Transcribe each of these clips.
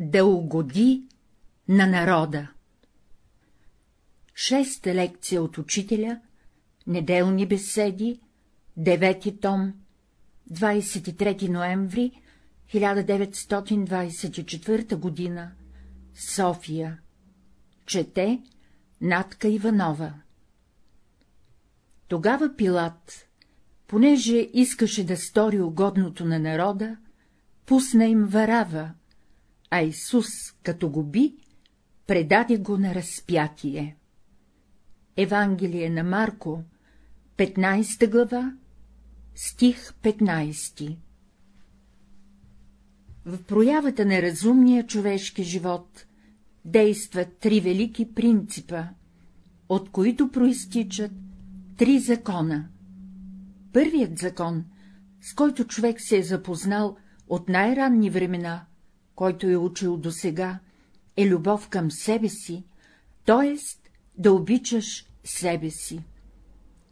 да угоди на народа. Шеста лекция от учителя, неделни беседи, девети том, 23 ноември 1924 година, София. Чете Натка Иванова. Тогава Пилат, понеже искаше да стори угодното на народа, пусна им варава, а Исус, като го би, предаде го на разпятие. Евангелие на Марко, 15 глава, стих 15 В проявата на разумния човешки живот действат три велики принципа, от които проистичат три закона. Първият закон, с който човек се е запознал от най-ранни времена, който е учил досега, е любов към себе си, т.е. да обичаш себе си.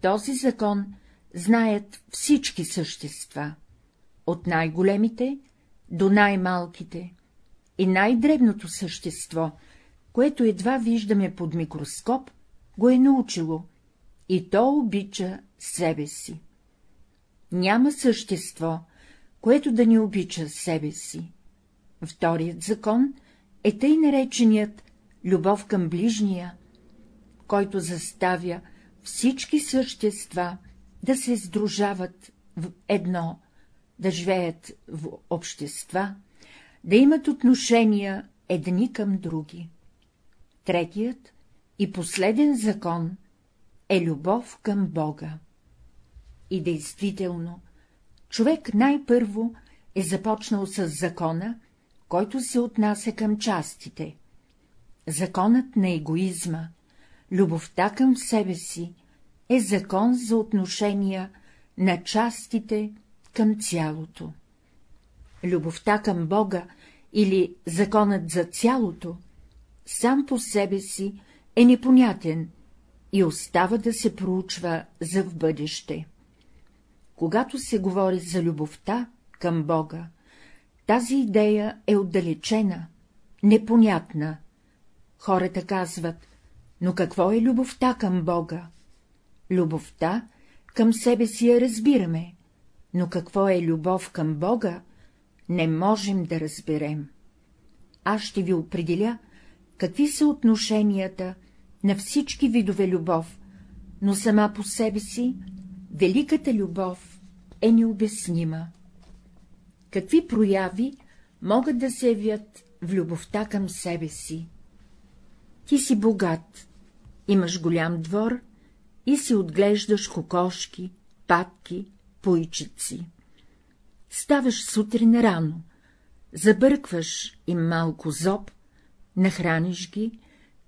Този закон знаят всички същества, от най-големите до най-малките, и най-дребното същество, което едва виждаме под микроскоп, го е научило, и то обича себе си. Няма същество, което да не обича себе си. Вторият закон е тъй нареченият любов към ближния, който заставя всички същества да се сдружават в едно, да живеят в общества, да имат отношения едни към други. Третият и последен закон е любов към Бога. И действително, човек най-първо е започнал с закона, който се отнася към частите. Законът на егоизма, любовта към себе си, е закон за отношения на частите към цялото. Любовта към Бога или законът за цялото, сам по себе си е непонятен и остава да се проучва за в бъдеще. Когато се говори за любовта към Бога, тази идея е отдалечена, непонятна. Хората казват, но какво е любовта към Бога? Любовта към себе си я разбираме, но какво е любов към Бога, не можем да разберем. Аз ще ви определя, какви са отношенията на всички видове любов, но сама по себе си великата любов е необяснима. Какви прояви могат да се явят в любовта към себе си? Ти си богат, имаш голям двор и си отглеждаш кокошки, патки, пойчици. Ставаш сутрин рано, забъркваш им малко зоб, нахраниш ги,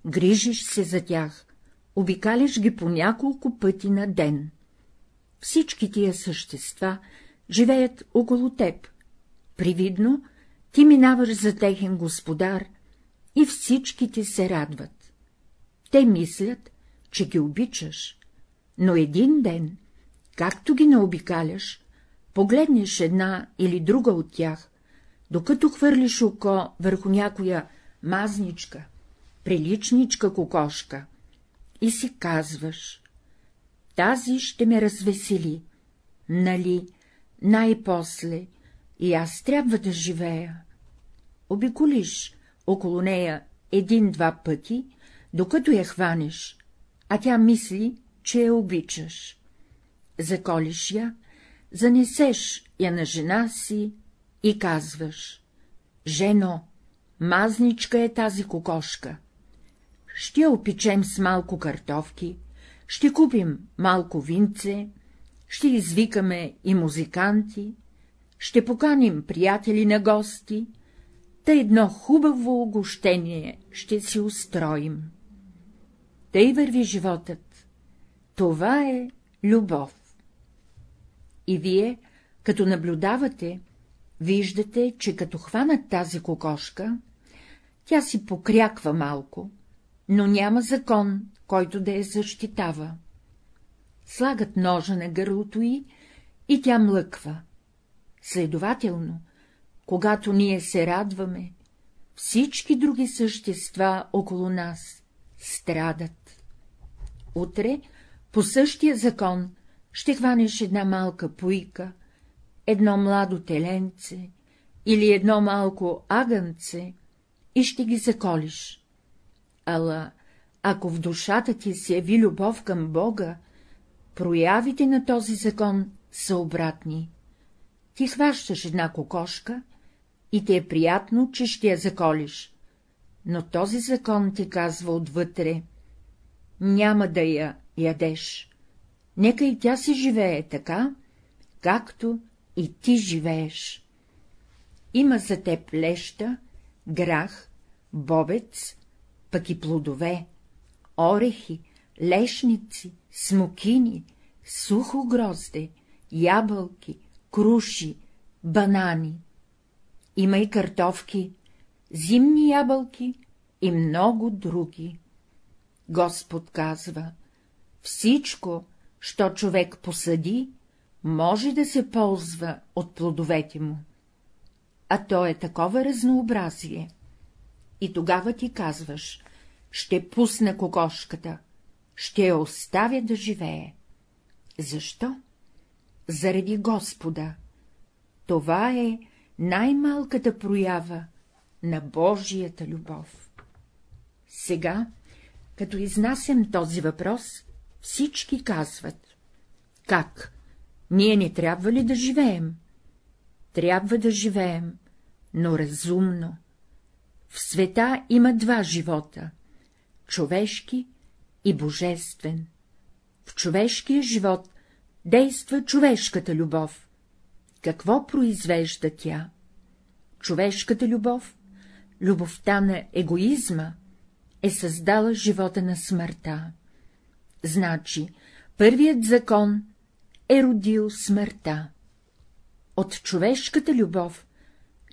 грижиш се за тях, обикаляш ги по няколко пъти на ден. Всички тия същества живеят около теб. Привидно ти минаваш за техен господар и всички ти се радват. Те мислят, че ги обичаш, но един ден, както ги наобикаляш, погледнеш една или друга от тях, докато хвърлиш око върху някоя мазничка, приличничка кокошка, и си казваш — тази ще ме развесели, нали, най-после и аз трябва да живея. Обиколиш около нея един-два пъти, докато я хванеш, а тя мисли, че я обичаш. Заколиш я, занесеш я на жена си и казваш — жено, мазничка е тази кокошка. Ще я опечем с малко картофки, ще купим малко винце, ще извикаме и музиканти, ще поканим приятели на гости, та едно хубаво огощение ще си устроим. Тъй върви животът. Това е любов. И вие, като наблюдавате, виждате, че като хванат тази кокошка, тя си покряква малко, но няма закон, който да я защитава. Слагат ножа на гърлото й и тя млъква. Следователно, когато ние се радваме, всички други същества около нас страдат. Утре, по същия закон, ще хванеш една малка пуйка, едно младо теленце или едно малко агънце и ще ги заколиш. Ала, ако в душата ти се яви любов към Бога, проявите на този закон са обратни. Ти хващаш една кокошка и ти е приятно, че ще я заколиш, но този закон ти казва отвътре — няма да я ядеш. Нека и тя си живее така, както и ти живееш. Има за теб леща, грах, бобец, пък и плодове, орехи, лешници, смокини, сухо грозде, ябълки, круши, банани. Има и картофки, зимни ябълки и много други. Господ казва, всичко, що човек посади, може да се ползва от плодовете му. А то е такова разнообразие. И тогава ти казваш, ще пусна кокошката, ще я оставя да живее. Защо? Заради Господа. Това е най-малката проява на Божията любов. Сега, като изнасям този въпрос, всички казват. Как? Ние не трябва ли да живеем? Трябва да живеем, но разумно. В света има два живота — човешки и божествен. В човешкия живот действа човешката любов. Какво произвежда тя? Човешката любов, любовта на егоизма, е създала живота на смъртта. Значи, първият закон е родил смъртта. От човешката любов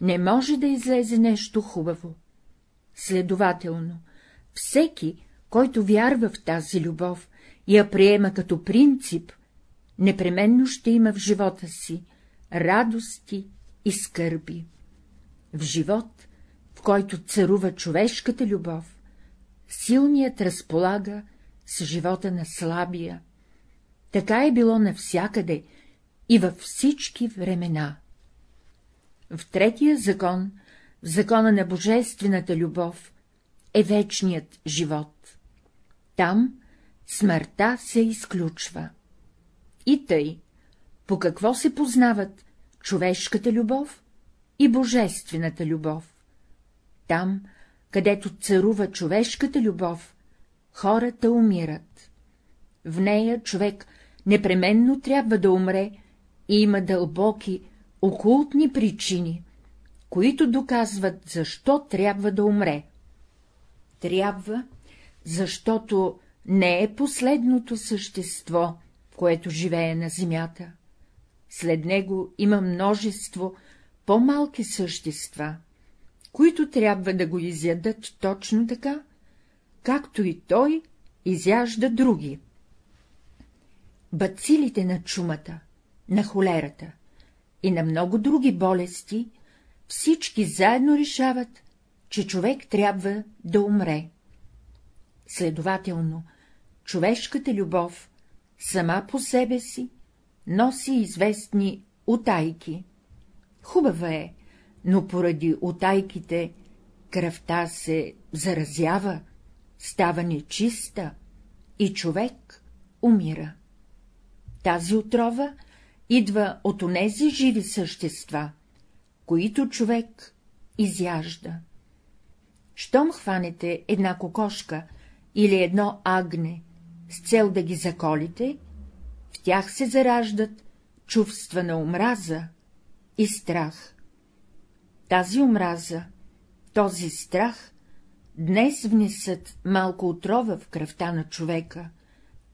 не може да излезе нещо хубаво. Следователно, всеки, който вярва в тази любов и я приема като принцип, непременно ще има в живота си радости и скърби. В живот, в който царува човешката любов, силният разполага с живота на слабия. Така е било навсякъде и във всички времена. В третия закон, в закона на божествената любов, е вечният живот. Там смъртта се изключва. И тъй, по какво се познават човешката любов и божествената любов? Там, където царува човешката любов, хората умират. В нея човек непременно трябва да умре и има дълбоки, окултни причини, които доказват, защо трябва да умре. Трябва, защото не е последното същество, което живее на земята. След него има множество по-малки същества, които трябва да го изядат точно така, както и той изяжда други. Бацилите на чумата, на холерата и на много други болести, всички заедно решават, че човек трябва да умре. Следователно, човешката любов сама по себе си носи известни утайки. Хубава е, но поради утайките кръвта се заразява, става нечиста и човек умира. Тази отрова идва от онези живи същества, които човек изяжда. Щом хванете една кокошка или едно агне с цел да ги заколите, в тях се зараждат чувства на омраза и страх. Тази омраза, този страх днес внесат малко отрова в кръвта на човека,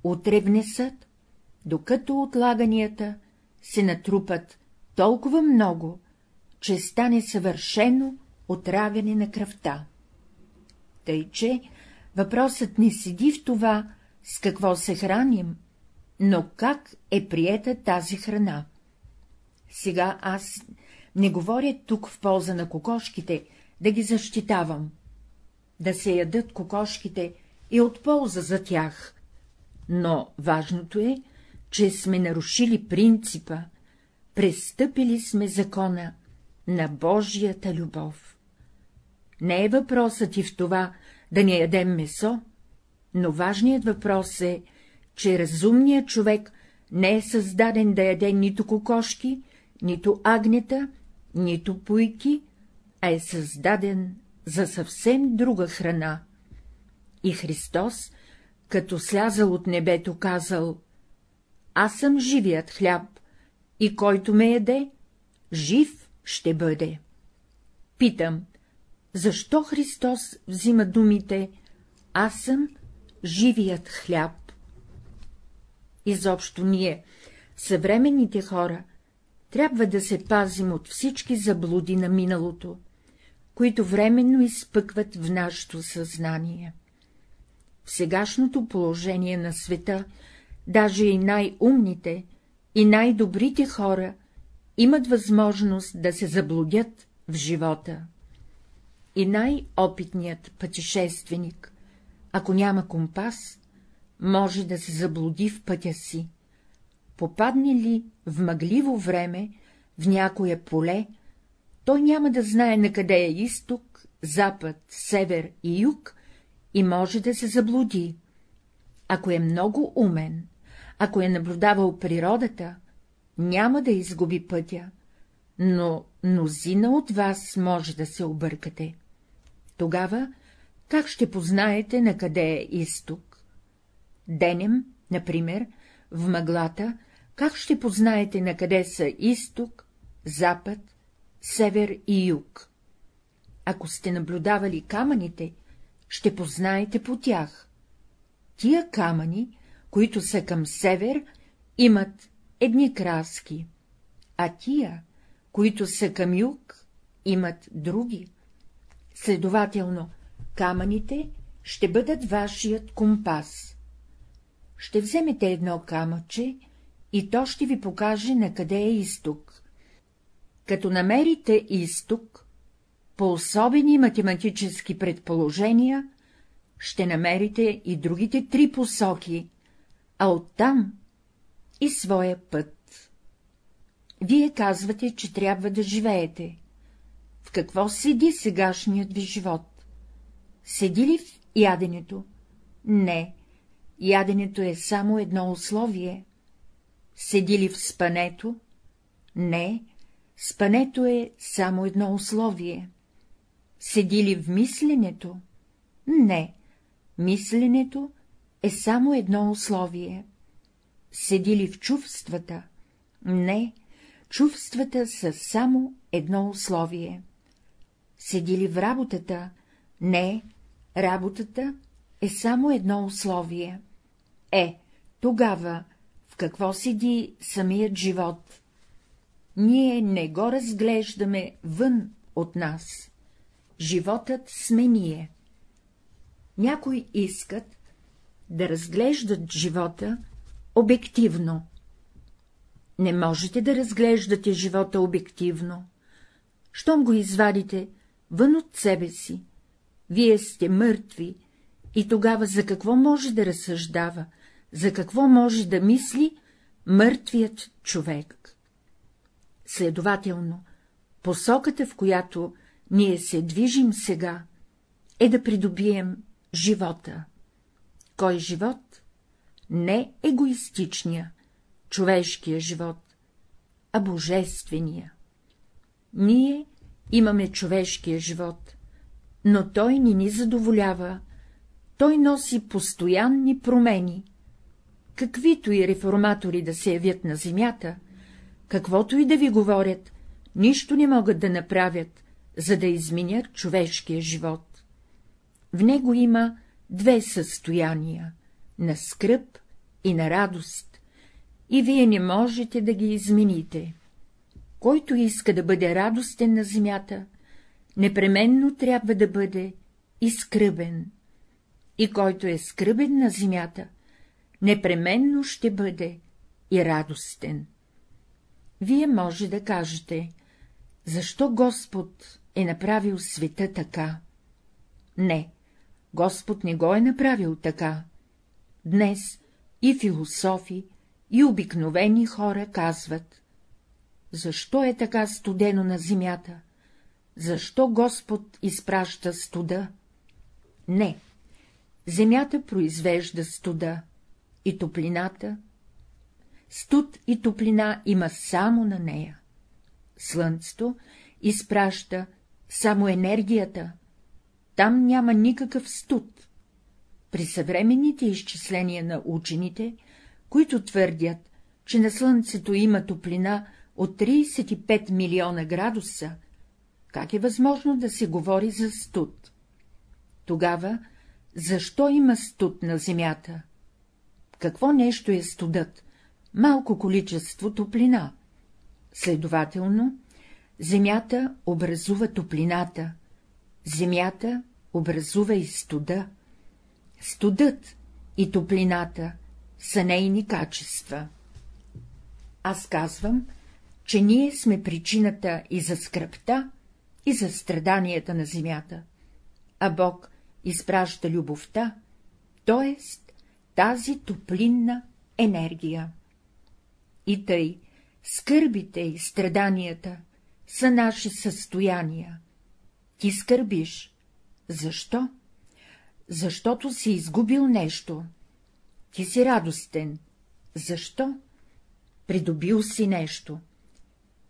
утре внесат, докато отлаганията се натрупат толкова много, че стане съвършено отравяне на кръвта. Тъй, че въпросът не седи в това, с какво се храним, но как е приета тази храна. Сега аз не говоря тук в полза на кокошките, да ги защитавам. Да се ядат кокошките и от полза за тях, но важното е, че сме нарушили принципа, престъпили сме закона на Божията любов. Не е въпросът и в това да не ядем месо, но важният въпрос е, че разумният човек не е създаден да яде нито кокошки, нито агнета, нито пуйки, а е създаден за съвсем друга храна. И Христос, като слязал от небето, казал — Аз съм живият хляб, и който ме яде, жив ще бъде. Питам, защо Христос взима думите Аз съм живият хляб? Изобщо ние, съвременните хора, трябва да се пазим от всички заблуди на миналото, които временно изпъкват в нашето съзнание. В сегашното положение на света, даже и най-умните и най-добрите хора имат възможност да се заблудят в живота. И най-опитният пътешественик, ако няма компас, може да се заблуди в пътя си. Попадне ли в мъгливо време в някое поле, той няма да знае на къде е изток, запад, север и юг и може да се заблуди. Ако е много умен, ако е наблюдавал природата, няма да изгуби пътя, но мнозина от вас може да се объркате. Тогава как ще познаете на къде е изток? Денем, например, в мъглата, как ще познаете на къде са изток, запад, север и юг? Ако сте наблюдавали камъните, ще познаете по тях. Тия камъни, които са към север, имат едни краски, а тия, които са към юг, имат други. Следователно, камъните ще бъдат вашият компас. Ще вземете едно камъче и то ще ви покаже на къде е изток. Като намерите изток, по особени математически предположения, ще намерите и другите три посоки, а оттам и своя път. Вие казвате, че трябва да живеете. В какво седи сегашният ви живот? Седи ли в яденето? Не, яденето е само едно условие. Седи ли в спането? Не, спането е само едно условие. Седи ли в мисленето? Не, мисленето е само едно условие. Седи ли в чувствата? Не, чувствата са само едно условие. Седи ли в работата? Не, работата е само едно условие. Е, тогава в какво седи самият живот? Ние не го разглеждаме вън от нас. Животът сме ние. Някои искат да разглеждат живота обективно. Не можете да разглеждате живота обективно. Щом го извадите вън от себе си, вие сте мъртви, и тогава за какво може да разсъждава, за какво може да мисли мъртвият човек? Следователно, посоката, в която ние се движим сега, е да придобием живота. Кой живот? Не егоистичния, човешкия живот, а божествения. Ние имаме човешкия живот, но той ни ни задоволява, той носи постоянни промени. Каквито и реформатори да се явят на земята, каквото и да ви говорят, нищо не могат да направят, за да изменят човешкия живот. В него има две състояния — на скръп и на радост, и вие не можете да ги измените. Който иска да бъде радостен на земята, непременно трябва да бъде и скръбен. И който е скръбен на земята, непременно ще бъде и радостен. Вие може да кажете, защо Господ е направил света така. Не, Господ не го е направил така. Днес и философи, и обикновени хора казват — защо е така студено на земята? Защо Господ изпраща студа? Не, земята произвежда студа и топлината. Студ и топлина има само на нея. Слънцето изпраща само енергията, там няма никакъв студ. При съвременните изчисления на учените, които твърдят, че на Слънцето има топлина от 35 милиона градуса, как е възможно да се говори за студ? Тогава, защо има студ на Земята? Какво нещо е студът? Малко количество топлина. Следователно, Земята образува топлината, Земята образува и студа. Студът и топлината са нейни качества. Аз казвам, че ние сме причината и за скръпта, и за страданията на земята, а Бог изпраща любовта, т.е. тази топлинна енергия. И тъй, скърбите и страданията са наши състояния. Ти скърбиш. Защо? Защото си изгубил нещо. Ти си радостен. Защо? Придобил си нещо.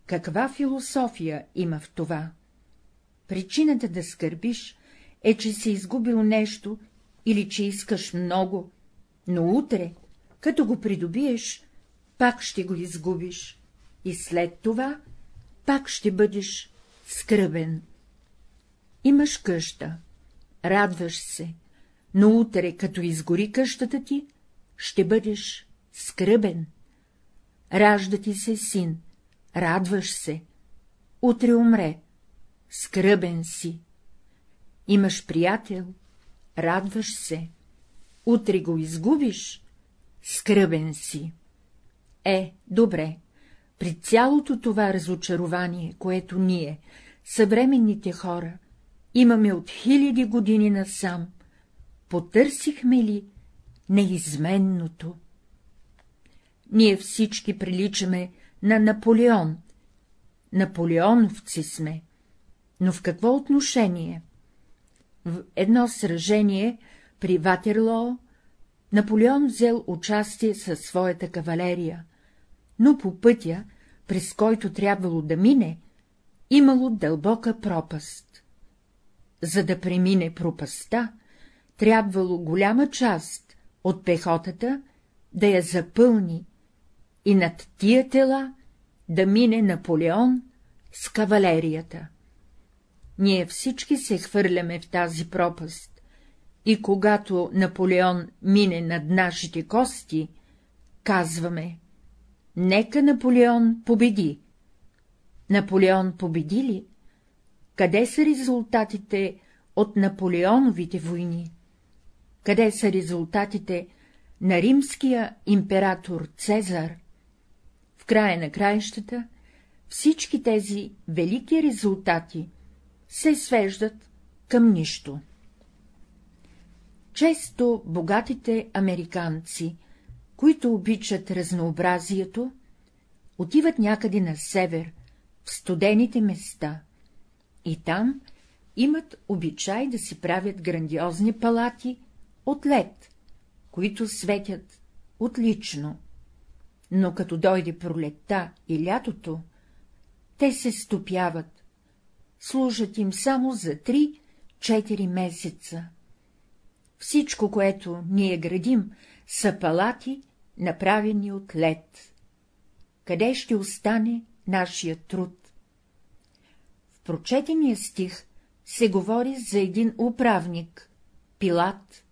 Каква философия има в това? Причината да скърбиш е, че си изгубил нещо или че искаш много, но утре, като го придобиеш, пак ще го изгубиш и след това пак ще бъдеш скръбен. Имаш къща, радваш се, но утре, като изгори къщата ти, ще бъдеш скръбен. Ражда ти се син, радваш се, утре умре, скръбен си. Имаш приятел, радваш се, утре го изгубиш, скръбен си. Е, добре, при цялото това разочарование, което ние, съвременните хора, имаме от хиляди години насам, потърсихме ли неизменното? Ние всички приличаме на Наполеон. Наполеоновци сме. Но в какво отношение? В едно сражение при Ватерлоо Наполеон взел участие със своята кавалерия, но по пътя, през който трябвало да мине, имало дълбока пропаст. За да премине пропаста, трябвало голяма част от пехотата да я запълни и над тия тела да мине Наполеон с кавалерията. Ние всички се хвърляме в тази пропаст, и когато Наполеон мине над нашите кости, казваме — нека Наполеон победи. Наполеон победи ли? Къде са резултатите от Наполеоновите войни? Къде са резултатите на римския император Цезар? В края на краищата всички тези велики резултати се свеждат към нищо. Често богатите американци, които обичат разнообразието, отиват някъде на север, в студените места, и там имат обичай да си правят грандиозни палати от лед, които светят отлично. Но като дойде пролетта и лятото, те се стопяват, служат им само за три-четири месеца. Всичко, което ние градим, са палати, направени от лед. Къде ще остане нашия труд? В прочетения стих се говори за един управник, пилат,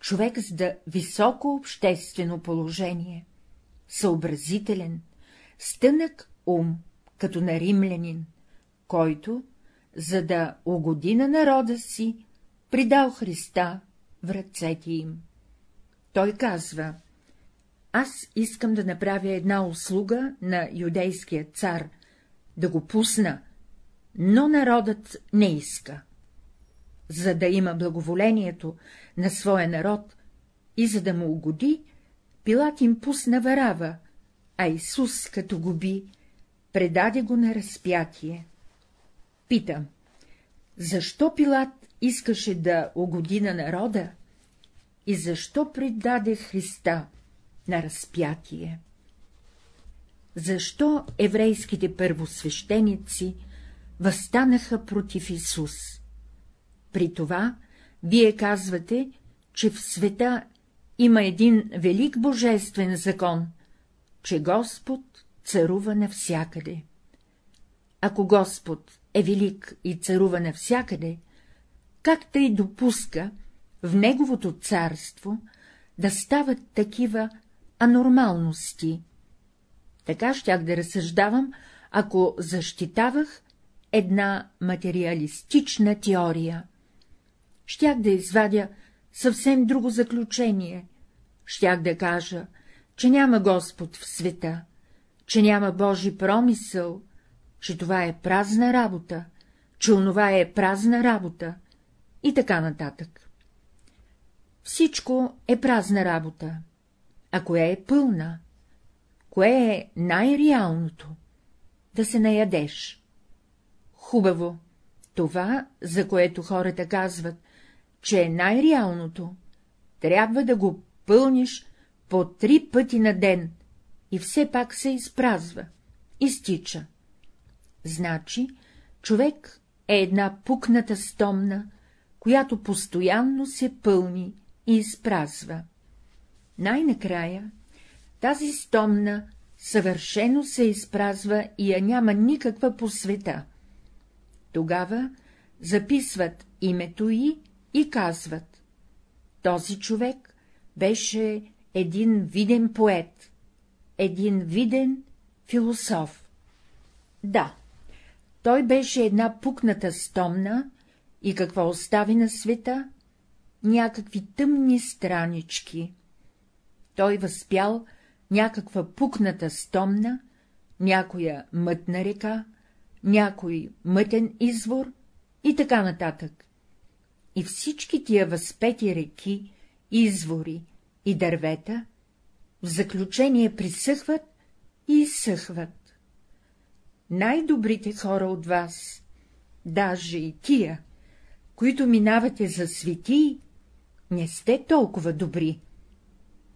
човек с да високо обществено положение, съобразителен, стънък ум, като на римлянин, който, за да угоди на народа си, придал Христа в ръцете им. Той казва, аз искам да направя една услуга на юдейския цар, да го пусна, но народът не иска. За да има благоволението на своя народ и за да му угоди, Пилат им пусна варава, а Исус, като го предаде го на разпятие. Питам, защо Пилат искаше да угоди на народа и защо предаде Христа на разпятие? Защо еврейските първосвещеници възстанаха против Исус? При това вие казвате, че в света има един велик божествен закон, че Господ царува навсякъде. Ако Господ е велик и царува навсякъде, как тъй допуска в Неговото царство да стават такива анормалности? Така щях да разсъждавам, ако защитавах една материалистична теория. Щях да извадя съвсем друго заключение. Щях да кажа, че няма Господ в света, че няма Божи промисъл, че това е празна работа, че онова е празна работа и така нататък. Всичко е празна работа, а кое е пълна? Кое е най-реалното? Да се наядеш. Хубаво, това, за което хората казват, че е най-реалното, трябва да го пълниш по три пъти на ден и все пак се изпразва, изтича. Значи, човек е една пукната стомна, която постоянно се пълни и изпразва. Най-накрая тази стомна съвършено се изпразва и я няма никаква по света. Тогава записват името й и казват — този човек беше един виден поет, един виден философ. Да, той беше една пукната стомна и какво остави на света? Някакви тъмни странички. Той възпял някаква пукната стомна, някоя мътна река, някой мътен извор и така нататък. И всички тия възпети реки, извори и дървета в заключение присъхват и изсъхват. Най-добрите хора от вас, даже и тия, които минавате за светии, не сте толкова добри.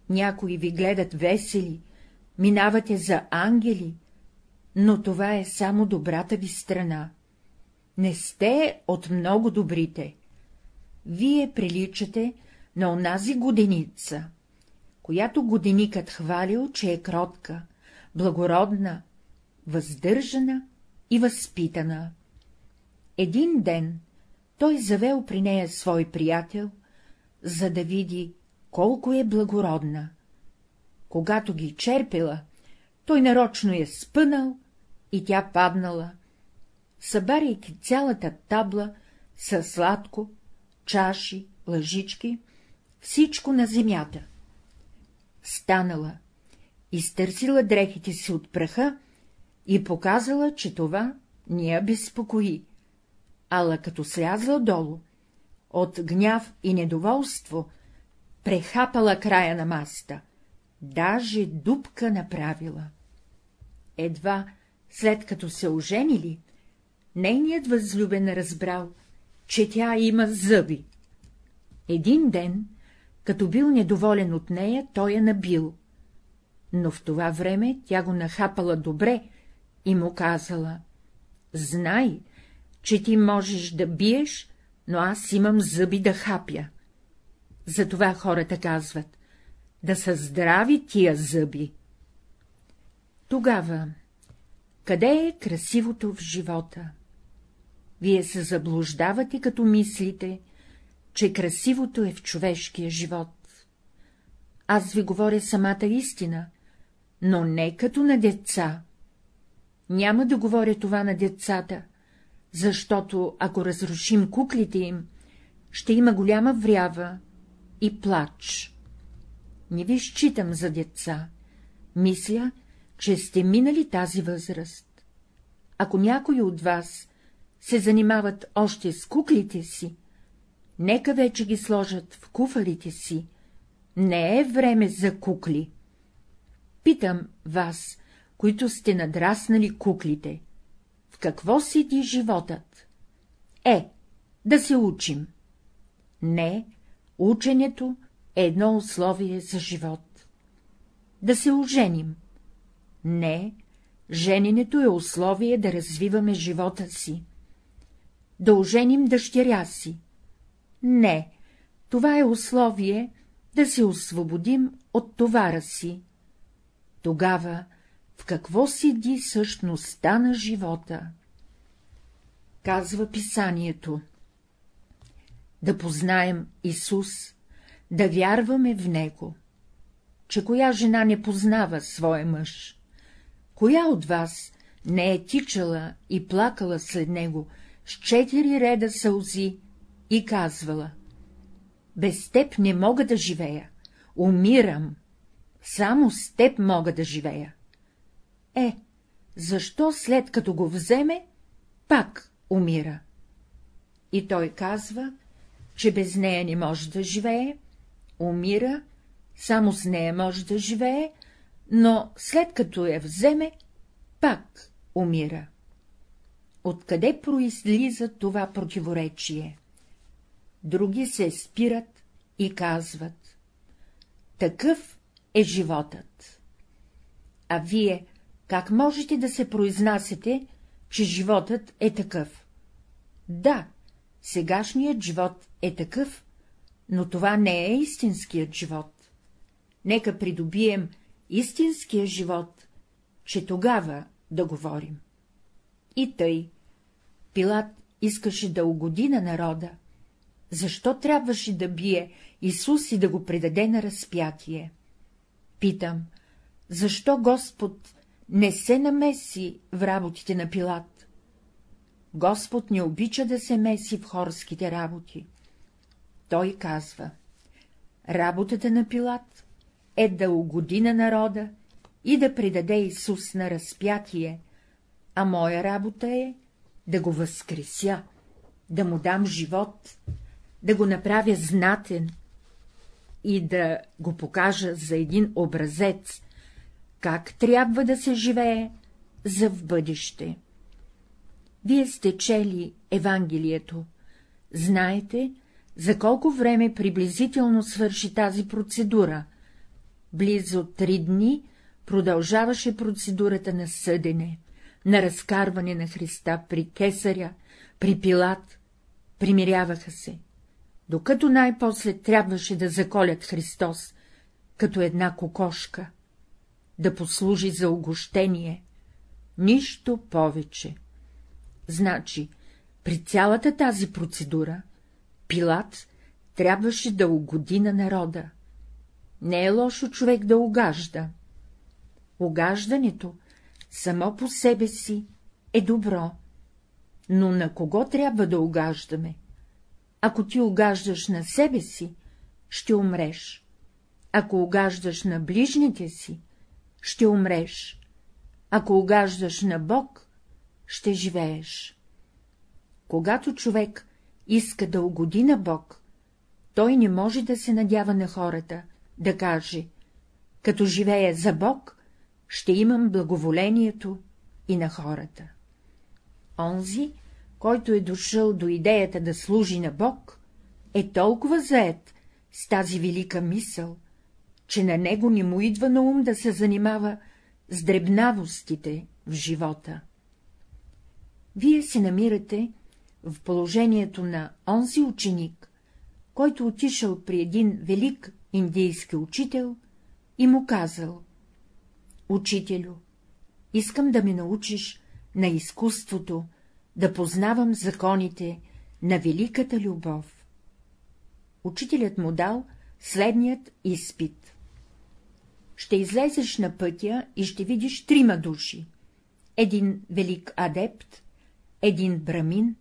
Някои ви гледат весели, минавате за ангели, но това е само добрата ви страна. Не сте от много добрите. Вие приличате на онази годеница, която годеникът хвалил, че е кротка, благородна, въздържана и възпитана. Един ден той завел при нея свой приятел, за да види колко е благородна. Когато ги черпила, той нарочно е спънал и тя паднала, събаряйки цялата табла със сладко, чаши, лъжички, всичко на земята. Станала, изтърсила дрехите си от праха и показала, че това не я безпокои, ала като слязла долу, от гняв и недоволство, прехапала края на маста, даже дупка направила. Едва след като се оженили, нейният възлюбен разбрал, че тя има зъби. Един ден, като бил недоволен от нея, той я набил. Но в това време тя го нахапала добре и му казала — Знай, че ти можеш да биеш, но аз имам зъби да хапя. Затова хората казват — да са здрави тия зъби. Тогава, къде е красивото в живота? Вие се заблуждавате, като мислите, че красивото е в човешкия живот. Аз ви говоря самата истина, но не като на деца. Няма да говоря това на децата, защото ако разрушим куклите им, ще има голяма врява и плач. Не ви считам за деца. Мисля, че сте минали тази възраст. Ако някой от вас се занимават още с куклите си, нека вече ги сложат в куфарите си. Не е време за кукли. Питам вас, които сте надраснали куклите, в какво седи животът? Е, да се учим. Не, ученето е едно условие за живот. Да се оженим. Не, жененето е условие да развиваме живота си. Да оженим дъщеря си. Не, това е условие да се освободим от товара си. Тогава в какво седи същността на живота? Казва писанието. Да познаем Исус, да вярваме в Него. Че коя жена не познава своя мъж? Коя от вас не е тичала и плакала след него с четири реда сълзи и казвала — без теб не мога да живея, умирам, само с теб мога да живея. Е, защо след като го вземе, пак умира? И той казва, че без нея не може да живее, умира, само с нея може да живее, но след като я вземе, пак умира. Откъде произлиза това противоречие? Други се спират и казват — такъв е животът. А вие как можете да се произнасяте, че животът е такъв? Да, сегашният живот е такъв, но това не е истинският живот. Нека придобием истинския живот, че тогава да говорим. И тъй, Пилат искаше да угоди на народа. Защо трябваше да бие Исус и да го предаде на разпятие? Питам, защо Господ не се намеси в работите на Пилат? Господ не обича да се меси в хорските работи. Той казва, работата на Пилат е да угоди на народа и да предаде Исус на разпятие, а моя работа е да го възкреся, да му дам живот, да го направя знатен и да го покажа за един образец, как трябва да се живее за в бъдеще. Вие сте чели Евангелието, знаете, за колко време приблизително свърши тази процедура. Близо три дни продължаваше процедурата на съдене, на разкарване на Христа при Кесаря, при Пилат, примиряваха се, докато най-после трябваше да заколят Христос, като една кокошка, да послужи за огощение, нищо повече. Значи, при цялата тази процедура, Пилат трябваше да угоди на народа. Не е лошо човек да угажда. Огаждането само по себе си е добро, но на кого трябва да угаждаме? Ако ти угаждаш на себе си, ще умреш. Ако угаждаш на ближните си, ще умреш. Ако угаждаш на Бог, ще живееш. Когато човек иска да угоди на Бог, той не може да се надява на хората, да каже, като живея за Бог, ще имам благоволението и на хората. Онзи, който е дошъл до идеята да служи на Бог, е толкова заед с тази велика мисъл, че на него не му идва на ум да се занимава с дребнавостите в живота. Вие се намирате в положението на онзи ученик, който отишъл при един велик индийски учител и му казал — Учителю, искам да ме научиш на изкуството, да познавам законите на великата любов. Учителят му дал следният изпит. Ще излезеш на пътя и ще видиш трима души. Един велик адепт, един брамин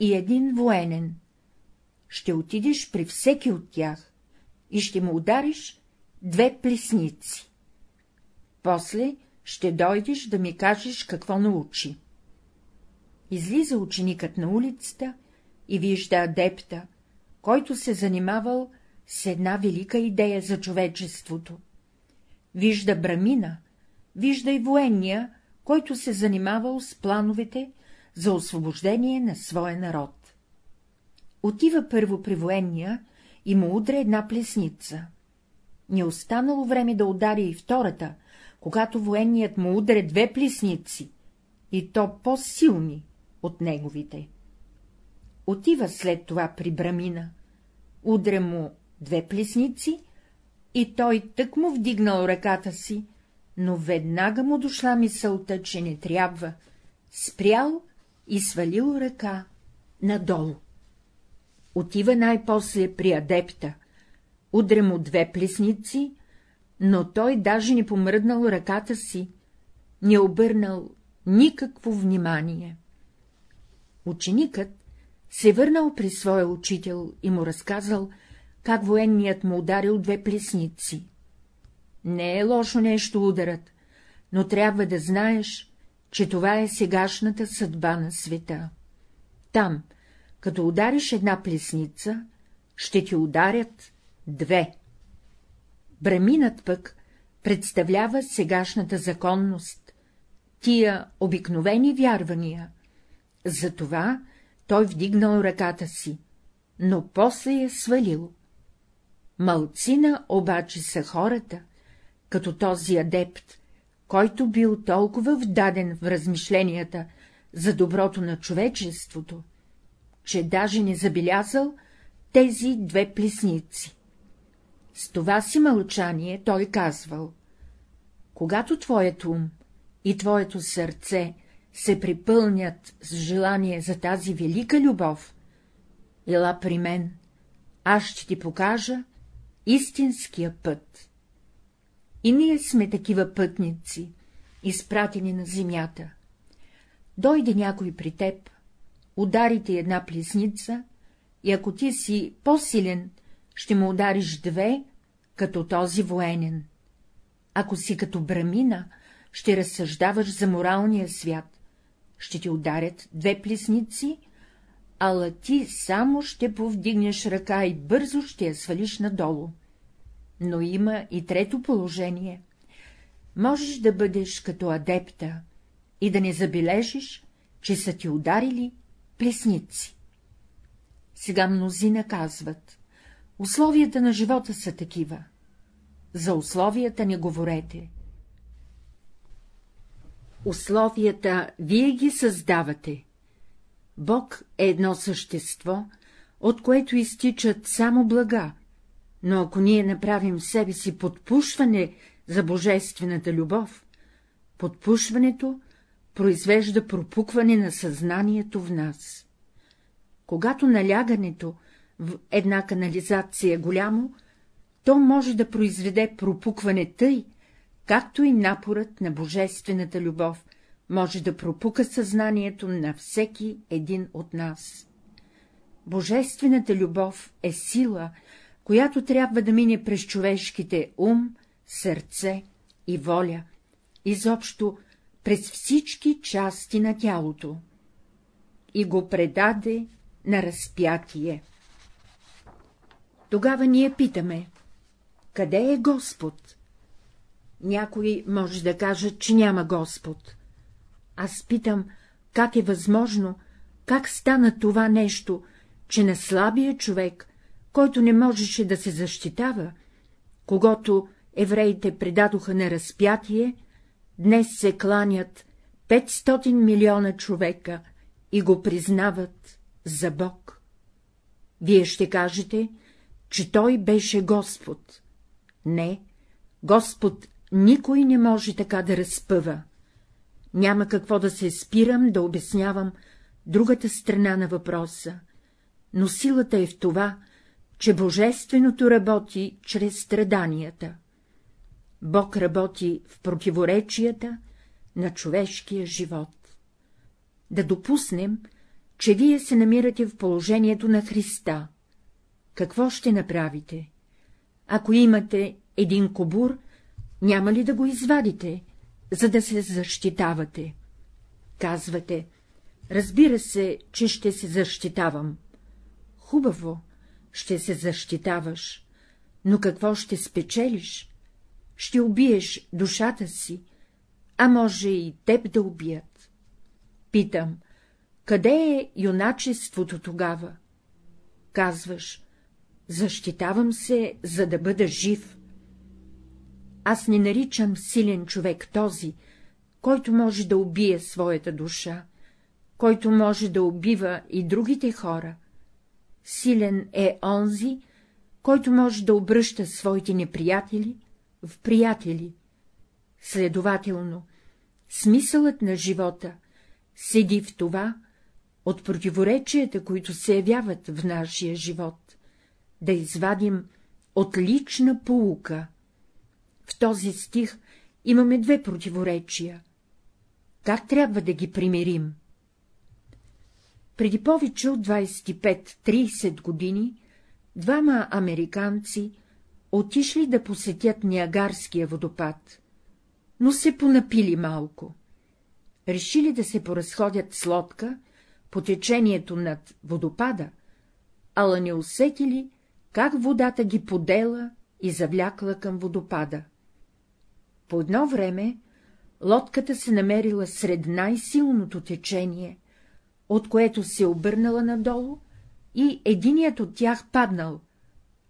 и един военен. Ще отидеш при всеки от тях и ще му удариш две плесници. После ще дойдеш да ми кажеш какво научи. Излиза ученикът на улицата и вижда адепта, който се занимавал с една велика идея за човечеството. Вижда брамина, вижда и военния, който се занимавал с плановете за освобождение на своя народ. Отива първо при военния и му удря една плесница. Не останало време да удари и втората, когато военният му удря две плесници, и то по-силни от неговите. Отива след това при Брамина, удря му две плесници, и той тък му вдигнал ръката си, но веднага му дошла мисълта, че не трябва, спрял и свалил ръка надолу. Отива най-после при адепта, удря му две плесници, но той даже не помръднал ръката си, не обърнал никакво внимание. Ученикът се върнал при своя учител и му разказал, как военният му ударил две плесници. Не е лошо нещо ударът, но трябва да знаеш, че това е сегашната съдба на света. Там, като удариш една плесница, ще ти ударят две. Браминът пък представлява сегашната законност, тия обикновени вярвания. Затова той вдигнал ръката си, но после е свалил. Малцина обаче са хората, като този адепт, който бил толкова вдаден в размишленията за доброто на човечеството, че даже не забелязал тези две плесници. С това си мълчание той казвал — когато твоят ум и твоето сърце се припълнят с желание за тази велика любов, ела при мен, аз ще ти покажа истинския път. И ние сме такива пътници, изпратени на земята. Дойде някой при теб, ударите една плесница, и ако ти си по-силен, ще му удариш две, като този военен. Ако си като брамина, ще разсъждаваш за моралния свят, ще ти ударят две плесници, ала ти само ще повдигнеш ръка и бързо ще я свалиш надолу. Но има и трето положение. Можеш да бъдеш като адепта и да не забележиш, че са ти ударили плесници. Сега мнозина казват, условията на живота са такива. За условията не говорете. Условията вие ги създавате. Бог е едно същество, от което изтичат само блага, но ако ние направим в себе си подпушване за божествената любов, подпушването произвежда пропукване на съзнанието в нас. Когато налягането в една канализация е голямо, то може да произведе пропукване тъй, както и напорът на божествената любов може да пропука съзнанието на всеки един от нас. Божествената любов е сила, която трябва да мине през човешките ум, сърце и воля, изобщо през всички части на тялото, и го предаде на разпятие. Тогава ние питаме, къде е Господ? Някой може да каже, че няма Господ. Аз питам, как е възможно, как стана това нещо, че на слабия човек, който не можеше да се защитава, когато евреите предадоха на разпятие, днес се кланят 500 милиона човека и го признават за Бог. Вие ще кажете, че Той беше Господ. Не, Господ никой не може така да разпъва. Няма какво да се спирам да обяснявам другата страна на въпроса, но силата е в това, че Божественото работи чрез страданията. Бог работи в противоречията на човешкия живот. Да допуснем, че вие се намирате в положението на Христа. Какво ще направите? Ако имате един кобур, няма ли да го извадите, за да се защитавате? Казвате, Разбира се, че ще се защитавам. Хубаво, ще се защитаваш, но какво ще спечелиш? Ще убиеш душата си, а може и теб да убият. Питам, къде е юначеството тогава? Казваш, защитавам се, за да бъда жив. Аз не наричам силен човек този, който може да убие своята душа, който може да убива и другите хора. Силен е онзи, който може да обръща своите неприятели в приятели. Следователно, смисълът на живота седи в това, от противоречията, които се явяват в нашия живот, да извадим отлична поука. В този стих имаме две противоречия. Как трябва да ги примирим? Преди повече от 25-30 години двама американци отишли да посетят Ниагарския водопад, но се понапили малко. Решили да се поразходят с лодка по течението над водопада, ала не усетили, как водата ги подела и завлякла към водопада. По едно време лодката се намерила сред най-силното течение, от което се обърнала надолу и единият от тях паднал,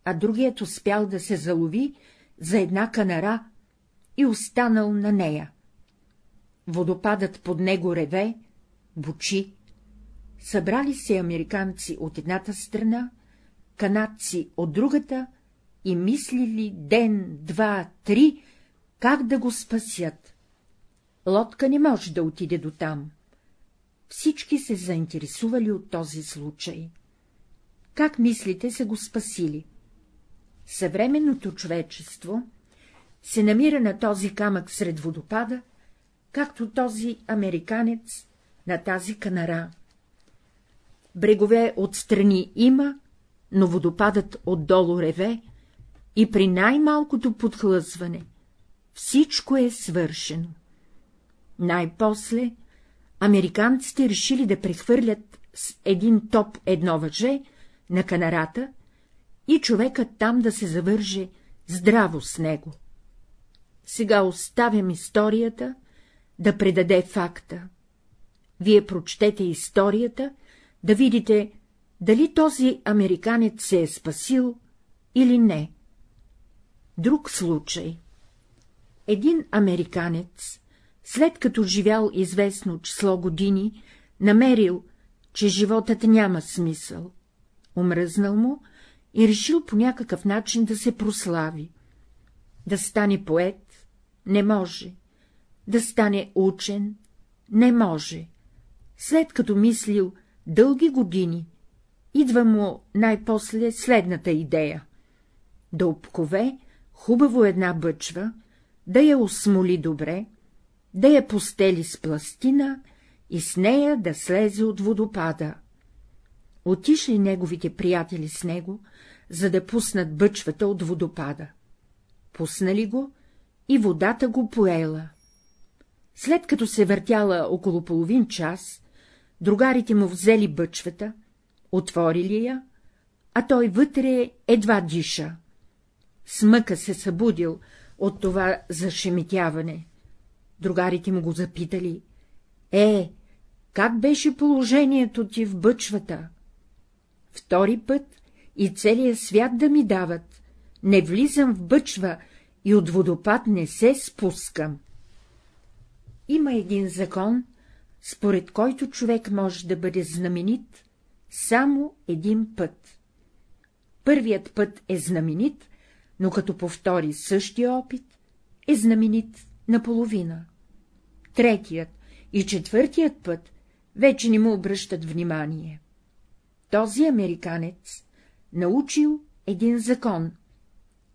а другият успял да се залови за една канара и останал на нея. Водопадът под него реве, бучи. Събрали се американци от едната страна, канадци от другата и мислили ден, два, три, как да го спасят. Лодка не може да отиде до там. Всички се заинтересували от този случай. Как мислите се го спасили? Съвременното човечество се намира на този камък сред водопада, както този американец на тази канара. Брегове отстрани има, но водопадът отдолу реве и при най-малкото подхлъзване всичко е свършено. Най-после американците решили да прехвърлят с един топ едно въже на канарата и човекът там да се завърже здраво с него. Сега оставям историята да предаде факта. Вие прочтете историята, да видите, дали този американец се е спасил или не. Друг случай. Един американец, след като живял известно число години, намерил, че животът няма смисъл, омръзнал му и решил по някакъв начин да се прослави. Да стане поет не може, да стане учен не може. След като мислил дълги години, идва му най-после следната идея — да обкове хубаво една бъчва, да я осмоли добре, да я постели с пластина и с нея да слезе от водопада. Отишли неговите приятели с него, за да пуснат бъчвата от водопада. Пуснали го и водата го поела. След като се въртяла около половин час, другарите му взели бъчвата, отворили я, а той вътре едва диша. Смъка се събудил от това зашеметяване. Другарите му го запитали. Е, как беше положението ти в бъчвата? Втори път и целият свят да ми дават, не влизам в бъчва и от водопад не се спускам. Има един закон, според който човек може да бъде знаменит само един път. Първият път е знаменит, но като повтори същия опит, е знаменит наполовина. Третият и четвъртият път вече не му обръщат внимание. Този американец научил един закон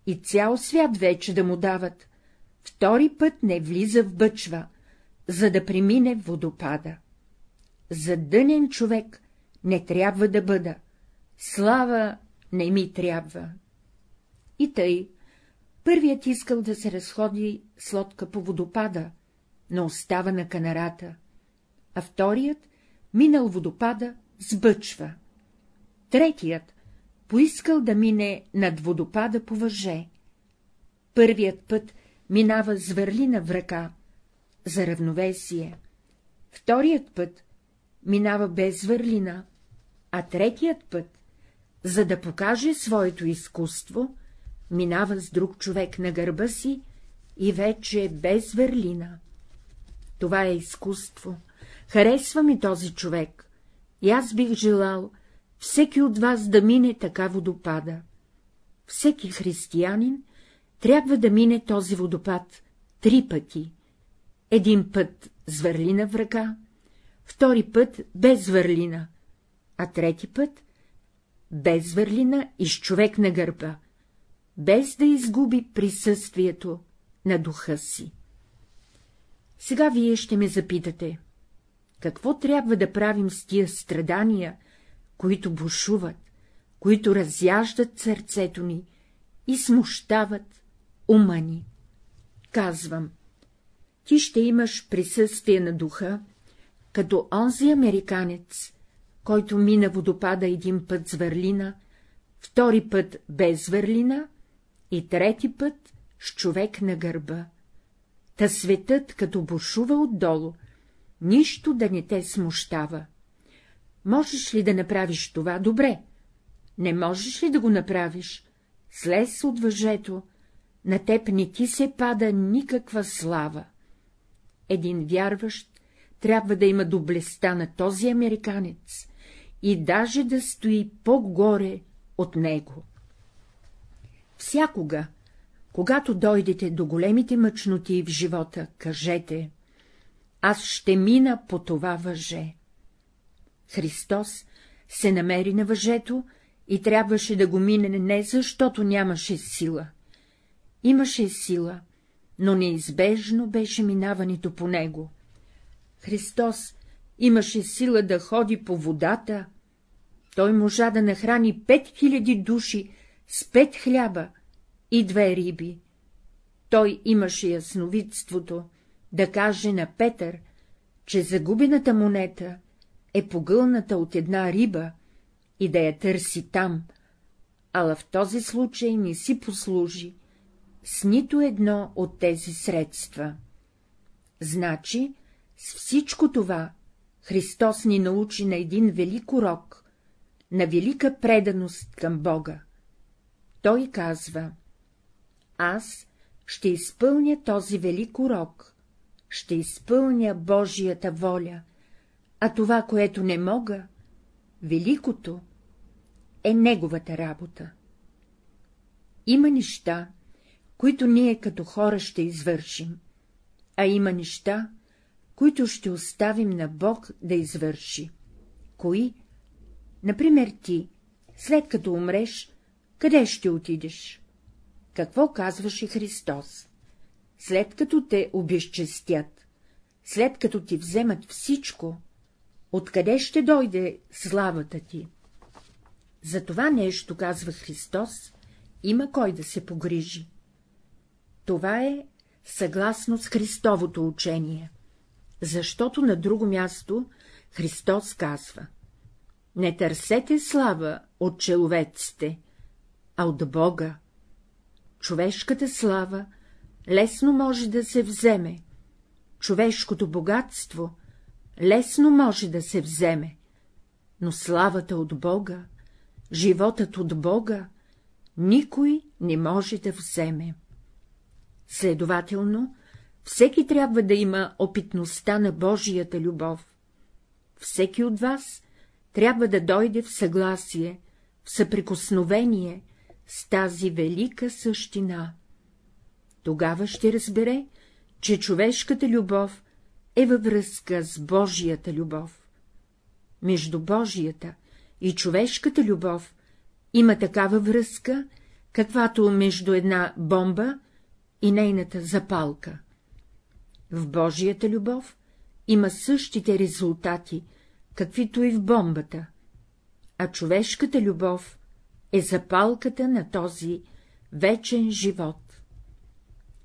и цял свят вече да му дават, втори път не влиза в бъчва, за да премине водопада. За дънен човек не трябва да бъда, слава не ми трябва. И тъй, първият искал да се разходи с лодка по водопада, но остава на канарата, а вторият минал водопада, сбъчва. Третият поискал да мине над водопада по въже. Първият път минава с върлина в ръка, за равновесие. Вторият път минава без върлина, а третият път, за да покаже своето изкуство, минава с друг човек на гърба си и вече е без върлина. Това е изкуство. Харесва ми този човек. И аз бих желал всеки от вас да мине така водопада. Всеки християнин трябва да мине този водопад три пъти. Един път с върлина в ръка, втори път без върлина, а трети път без върлина и с човек на гърба, без да изгуби присъствието на духа си. Сега вие ще ме запитате, какво трябва да правим с тия страдания, които бушуват, които разяждат сърцето ни и смущават ума ни? Казвам, ти ще имаш присъствие на духа, като онзи американец, който мина водопада един път с върлина, втори път без върлина и трети път с човек на гърба. Та светът, като бушува отдолу, нищо да не те смущава. Можеш ли да направиш това? Добре. Не можеш ли да го направиш? Слез от въжето, на теб не ти се пада никаква слава. Един вярващ трябва да има доблестта на този американец и даже да стои по-горе от него. Всякога, когато дойдете до големите мъчноти в живота, кажете — аз ще мина по това въже. Христос се намери на въжето и трябваше да го мине не защото нямаше сила. Имаше сила, но неизбежно беше минаването по него. Христос имаше сила да ходи по водата, той можа да нахрани пет хиляди души с пет хляба и две риби. Той имаше ясновидството да каже на Петър, че загубената монета е погълната от една риба и да я търси там, ала в този случай не си послужи с нито едно от тези средства. Значи, с всичко това Христос ни научи на един велик урок, на велика преданост към Бога. Той казва — аз ще изпълня този велик урок, ще изпълня Божията воля, а това, което не мога, великото, е неговата работа. Има неща, които ние като хора ще извършим, а има неща, които ще оставим на Бог да извърши. Кои? Например ти, след като умреш, къде ще отидеш? Какво казваше Христос? След като те обезчестят, след като ти вземат всичко, откъде ще дойде славата ти? За това нещо, казва Христос, има кой да се погрижи. Това е съгласно с Христовото учение, защото на друго място Христос казва — не търсете слава от человеците, а от Бога. Човешката слава лесно може да се вземе, човешкото богатство лесно може да се вземе, но славата от Бога, животът от Бога, никой не може да вземе. Следователно, всеки трябва да има опитността на Божията любов. Всеки от вас трябва да дойде в съгласие, в съприкосновение с тази велика същина. Тогава ще разбере, че човешката любов е във връзка с Божията любов. Между Божията и човешката любов има такава връзка, каквато между една бомба и нейната запалка. В Божията любов има същите резултати, каквито и в бомбата, а човешката любов е запалката на този вечен живот.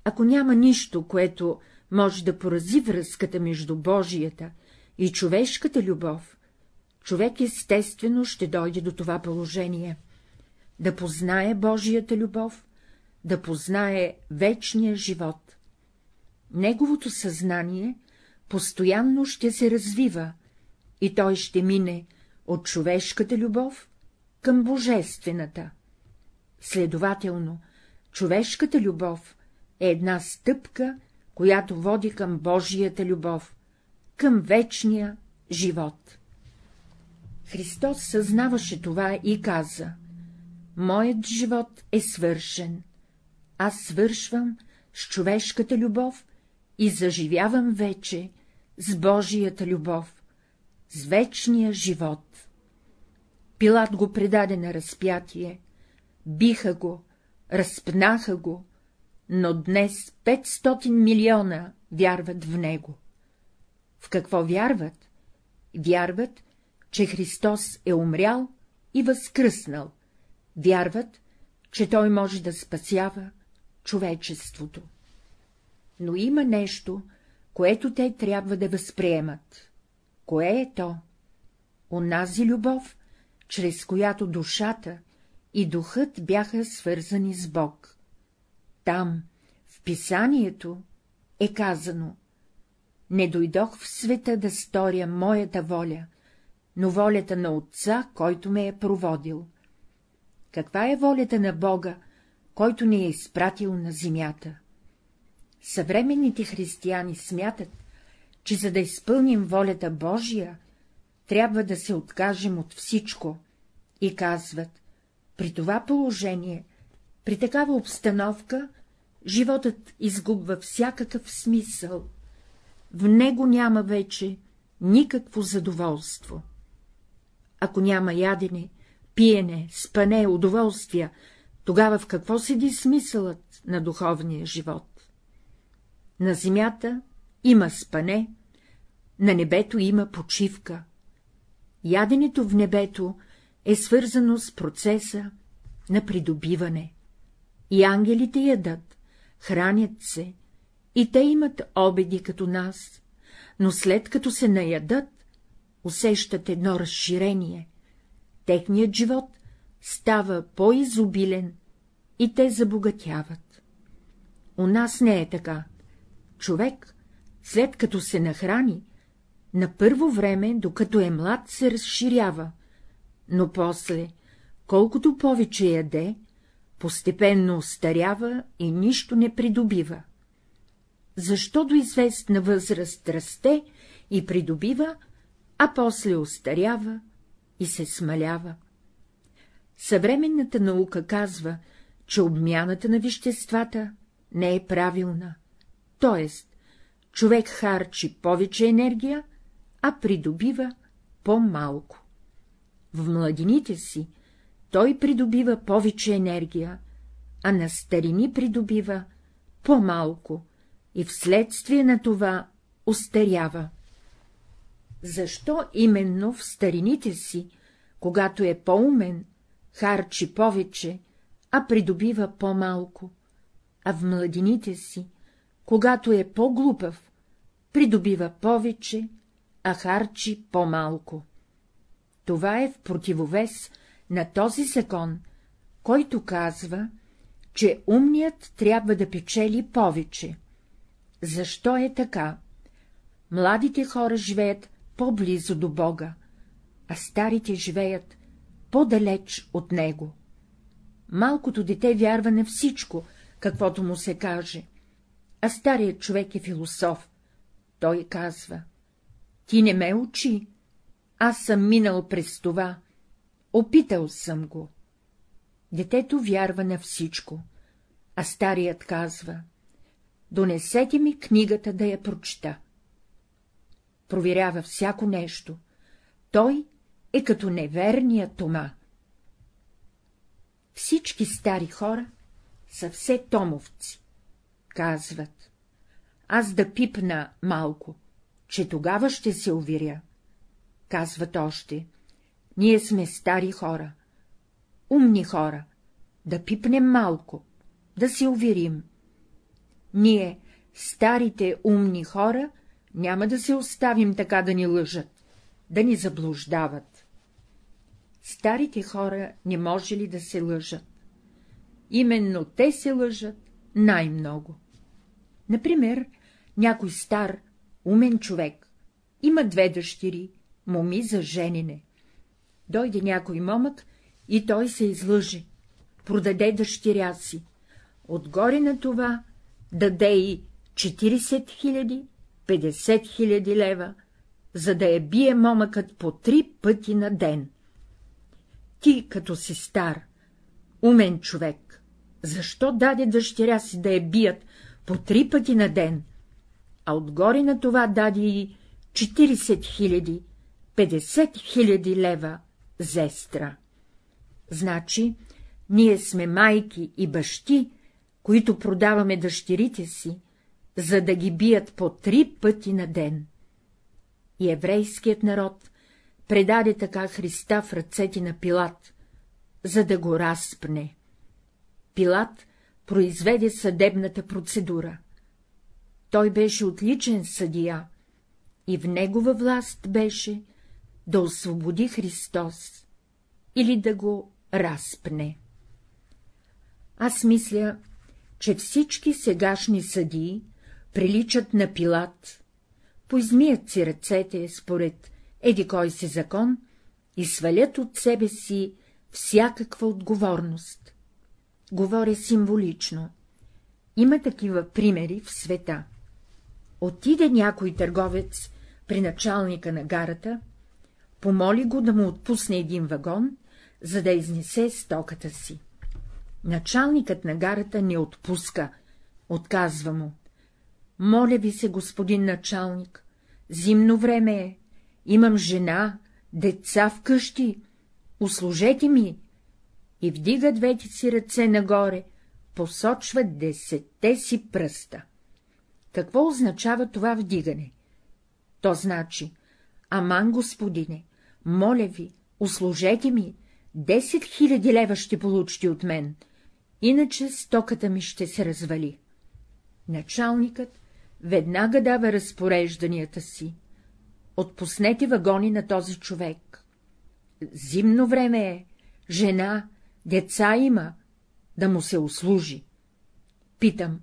Ако няма нищо, което може да порази връзката между Божията и човешката любов, човек естествено ще дойде до това положение — да познае Божията любов, да познае вечния живот. Неговото съзнание постоянно ще се развива и той ще мине от човешката любов към божествената. Следователно, човешката любов е една стъпка, която води към Божията любов, към вечния живот. Христос съзнаваше това и каза — Моят живот е свършен. Аз свършвам с човешката любов и заживявам вече с Божията любов, с вечния живот. Пилат го предаде на разпятие, биха го, разпнаха го, но днес 500 милиона вярват в него. В какво вярват? Вярват, че Христос е умрял и възкръснал, вярват, че Той може да спасява човечеството. Но има нещо, което те трябва да възприемат. Кое е то? Онази любов, чрез която душата и духът бяха свързани с Бог. Там, в писанието, е казано — не дойдох в света да сторя моята воля, но волята на Отца, който ме е проводил. Каква е волята на Бога, който ни е изпратил на земята? Съвременните християни смятат, че за да изпълним волята Божия, трябва да се откажем от всичко, и казват, при това положение, при такава обстановка, животът изгубва всякакъв смисъл, в него няма вече никакво задоволство. Ако няма ядене, пиене, спане, удоволствия, тогава в какво седи смисълът на духовния живот? На земята има спане, на небето има почивка. Яденето в небето е свързано с процеса на придобиване. И ангелите ядат, хранят се, и те имат обеди като нас, но след като се наядат, усещат едно разширение. Техният живот става по-изобилен и те забогатяват. У нас не е така. Човек, след като се нахрани, на първо време, докато е млад, се разширява, но после, колкото повече яде, постепенно остарява и нищо не придобива. Защо до известна възраст расте и придобива, а после остарява и се смалява? Съвременната наука казва, че обмяната на веществата не е правилна, т.е. човек харчи повече енергия, а придобива по-малко. В младините си той придобива повече енергия, а на старини придобива по-малко и вследствие на това устарява. Защо именно в старините си, когато е по-умен, харчи повече, а придобива по-малко, а в младините си, когато е по-глупав, придобива повече, а харчи по-малко. Това е в противовес на този закон, който казва, че умният трябва да печели повече. Защо е така? Младите хора живеят по-близо до Бога, а старите живеят по-далеч от Него. Малкото дете вярва на всичко, каквото му се каже, а старият човек е философ. Той казва — ти не ме учи, аз съм минал през това, опитал съм го. Детето вярва на всичко, а старият казва — донесете ми книгата да я прочета. Проверява всяко нещо. Той е като неверния Тома. Всички стари хора са все томовци. Казват, аз да пипна малко, че тогава ще се уверя. Казват още, ние сме стари хора, умни хора, да пипнем малко, да се уверим. Ние, старите умни хора, няма да се оставим така да ни лъжат, да ни заблуждават. старите хора не може ли да се лъжат? Именно те се лъжат най-много. Например, някой стар, умен човек, има две дъщери, моми за женене. Дойде някой момък и той се излъжи, продаде дъщеря си. Отгоре на това даде и 40 000, 50 000 лева, за да я бие момъкът по три пъти на ден. Ти, като си стар, умен човек, защо даде дъщеря си да я бият по три пъти на ден, а отгоре на това даде и 40 000, 50 000 лева зестра? Значи, ние сме майки и бащи, които продаваме дъщерите си, за да ги бият по три пъти на ден. И еврейският народ предаде така Христа в ръцете на Пилат, за да го разпне. Пилат произведе съдебната процедура. Той беше отличен съдия и в негова власт беше да освободи Христос или да го разпне. Аз мисля, че всички сегашни съдии приличат на Пилат, поизмият си ръцете според еди кой си закон и свалят от себе си всякаква отговорност. Говоря символично. Има такива примери в света. Отиде някой търговец при началника на гарата, помоли го да му отпусне един вагон, за да изнесе стоката си. Началникът на гарата не отпуска, отказва му. Моля ви се, господин началник, зимно време е, имам жена, деца вкъщи, услужете ми. И вдига двете си ръце нагоре, посочва десетте си пръста. Какво означава това вдигане? То значи, аман, господине, моля ви, услужете ми, десет хиляди лева ще получите от мен, иначе стоката ми ще се развали. Началникът веднага дава разпорежданията си. Отпуснете вагони на този човек. Зимно време е, жена, деца има, да му се услужи. Питам,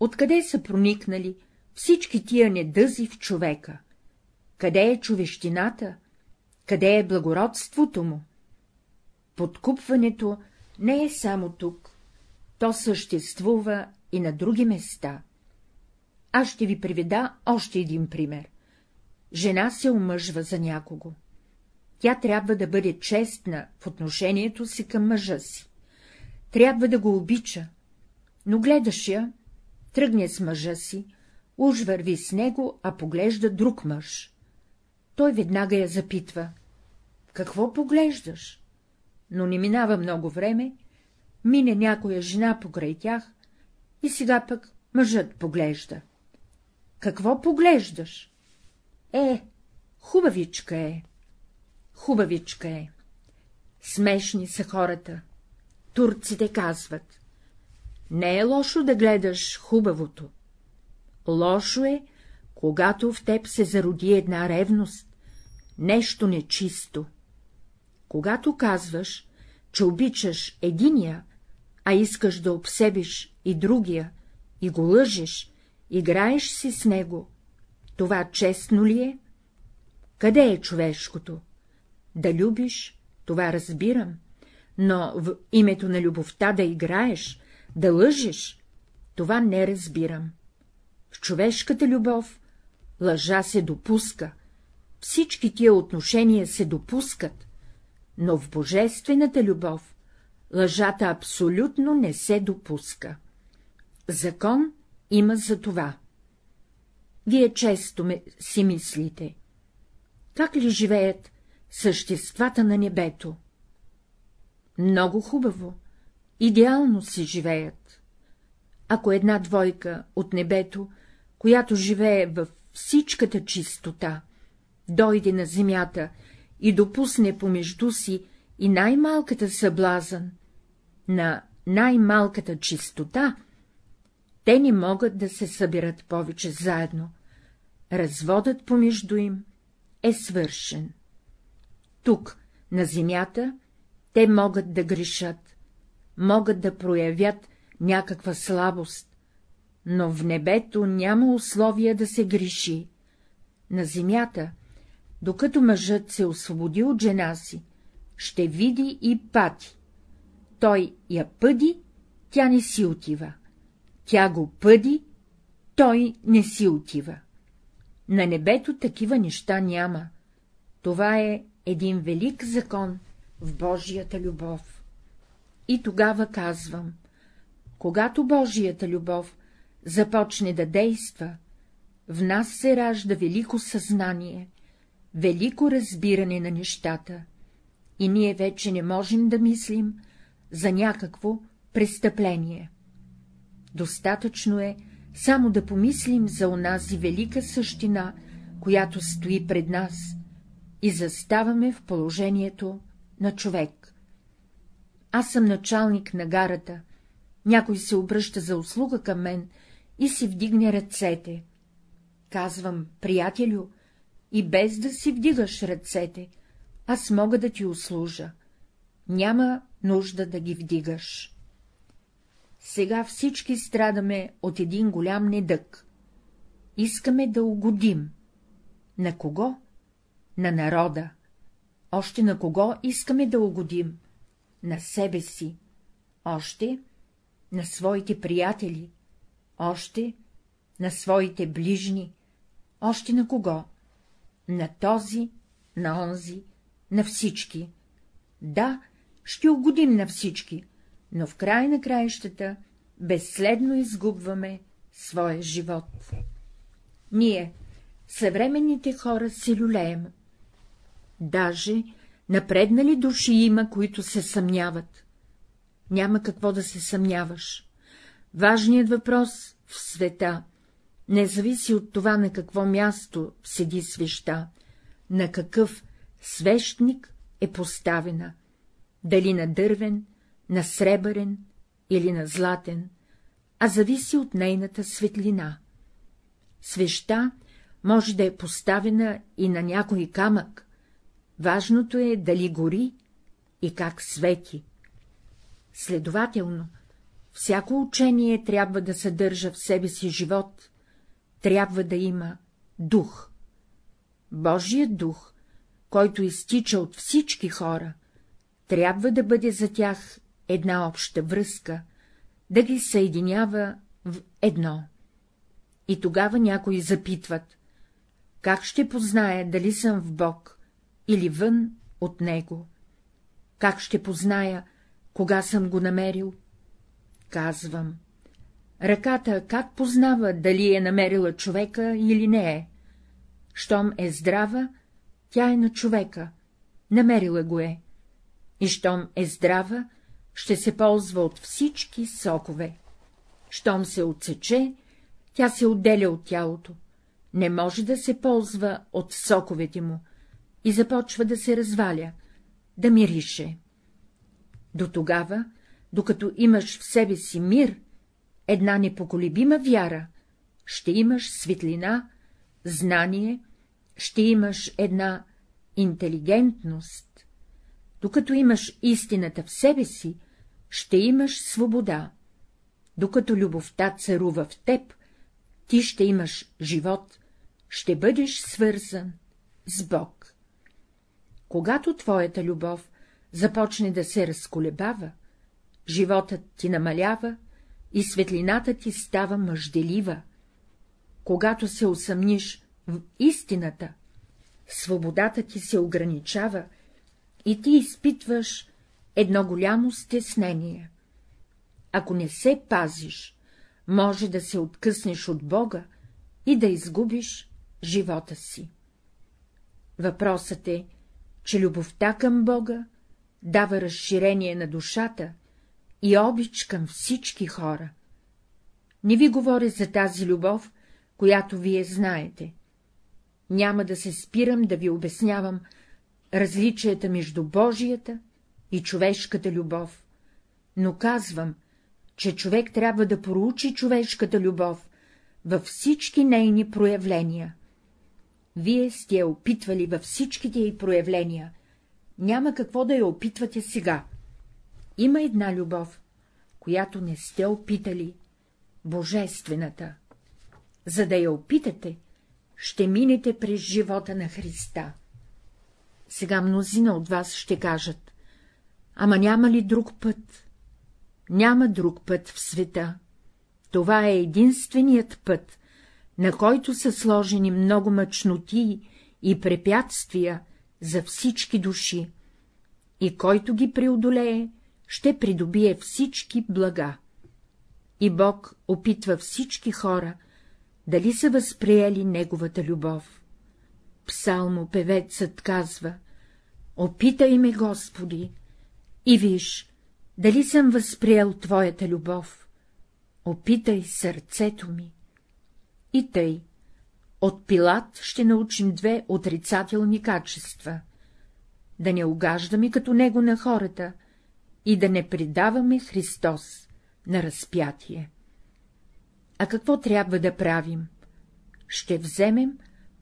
откъде са проникнали всички тия недъзи в човека? Къде е човещината? Къде е благородството му? Подкупването не е само тук, то съществува и на други места. Аз ще ви приведа още един пример. Жена се омъжва за някого. Тя трябва да бъде честна в отношението си към мъжа си. Трябва да го обича, но гледаш я, тръгне с мъжа си, уж върви с него, а поглежда друг мъж. Той веднага я запитва. Какво поглеждаш? Но не минава много време, мине някоя жена покрай тях и сега пък мъжът поглежда. Какво поглеждаш? Е, хубавичка е. Хубавичка е. Смешни са хората. Турците казват. Не е лошо да гледаш хубавото. Лошо е, когато в теб се зароди една ревност, нещо нечисто. Когато казваш, че обичаш единия, а искаш да обсебиш и другия, и го лъжеш, играеш си с него, това честно ли е? Къде е човешкото? Да любиш, това разбирам, но в името на любовта да играеш, да лъжеш, това не разбирам. В човешката любов лъжа се допуска, всички тия отношения се допускат, но в божествената любов лъжата абсолютно не се допуска. Закон има за това. Вие често ме си мислите. Как ли живеят съществата на небето? Много хубаво, идеално си живеят. Ако една двойка от небето, която живее във всичката чистота, дойде на земята и допусне помежду си и най-малката съблазън на най-малката чистота, те не могат да се събират повече заедно. Разводът помежду им е свършен. Тук, На земята те могат да грешат, могат да проявят някаква слабост, но в небето няма условия да се греши. На земята, докато мъжът се освободи от жена си, ще види и пати. Той я пъди, тя не си отива. Тя го пъди, той не си отива. На небето такива неща няма. Това е един велик закон в Божията любов. И тогава казвам, когато Божията любов започне да действа, в нас се ражда велико съзнание, велико разбиране на нещата, и ние вече не можем да мислим за някакво престъпление. Достатъчно е само да помислим за онази велика същина, която стои пред нас, и заставаме в положението на човек. Аз съм началник на гарата, някой се обръща за услуга към мен и си вдигне ръцете. Казвам, приятелю, и без да си вдигаш ръцете, аз мога да ти услужа. Няма нужда да ги вдигаш. Сега всички страдаме от един голям недък. Искаме да угодим. На кого? На народа. Още на кого искаме да угодим? На себе си. Още на своите приятели. Още на своите ближни. Още на кого? На този, на онзи, на всички. Да, ще угодим на всички, но в край на краищата безследно изгубваме своя живот. Ние, съвременните хора, се люлеем. Даже напреднали души има, които се съмняват. Няма какво да се съмняваш. Важният въпрос в света не зависи от това, на какво място седи свеща, на какъв свещник е поставена, дали на дървен, на сребърен или на златен, а зависи от нейната светлина. Свеща може да е поставена и на някой камък, важното е дали гори и как свети. Следователно, всяко учение трябва да съдържа в себе си живот, трябва да има дух. Божият дух, който изтича от всички хора, трябва да бъде за тях една обща връзка, да ги съединява в едно. И тогава някои запитват, как ще позная дали съм в Бог или вън от Него? Как ще позная, кога съм го намерил? Казвам. Ръката как познава, дали е намерила човека или не е? Щом е здрава, тя е на човека, намерила го е. И щом е здрава, ще се ползва от всички сокове. Щом се отсече, тя се отделя от тялото, не може да се ползва от соковете му и започва да се разваля, да мирише. До тогава, докато имаш в себе си мир, една непоколебима вяра, ще имаш светлина, знание, ще имаш една интелигентност. Докато имаш истината в себе си, ще имаш свобода. Докато любовта царува в теб, ти ще имаш живот, ще бъдеш свързан с Бог. Когато твоята любов започне да се разколебава, животът ти намалява и светлината ти става мъжделива. Когато се усъмниш в истината, свободата ти се ограничава и ти изпитваш едно голямо стеснение. Ако не се пазиш, може да се откъснеш от Бога и да изгубиш живота си. Въпросът е, че любовта към Бога дава разширение на душата и обич към всички хора. Не ви говоря за тази любов, която вие знаете. Няма да се спирам да ви обяснявам различията между Божията и човешката любов, но казвам, че човек трябва да проучи човешката любов във всички нейни проявления. Вие сте опитвали във всичките й проявления, няма какво да я опитвате сега. Има една любов, която не сте опитали — божествената. За да я опитате, ще минете през живота на Христа. Сега мнозина от вас ще кажат, ама няма ли друг път? Няма друг път в света. Това е единственият път, на който са сложени много мъчноти и препятствия за всички души, и който ги преодолее, ще придобие всички блага. И Бог опитва всички хора, дали са възприели Неговата любов. Псалмопевецът казва — Опитай ме, Господи, и виж, дали съм възприел Твоята любов. Опитай сърцето ми. И тъй, от Пилат ще научим две отрицателни качества — да не угаждаме като него на хората и да не предаваме Христос на разпятие. А какво трябва да правим? Ще вземем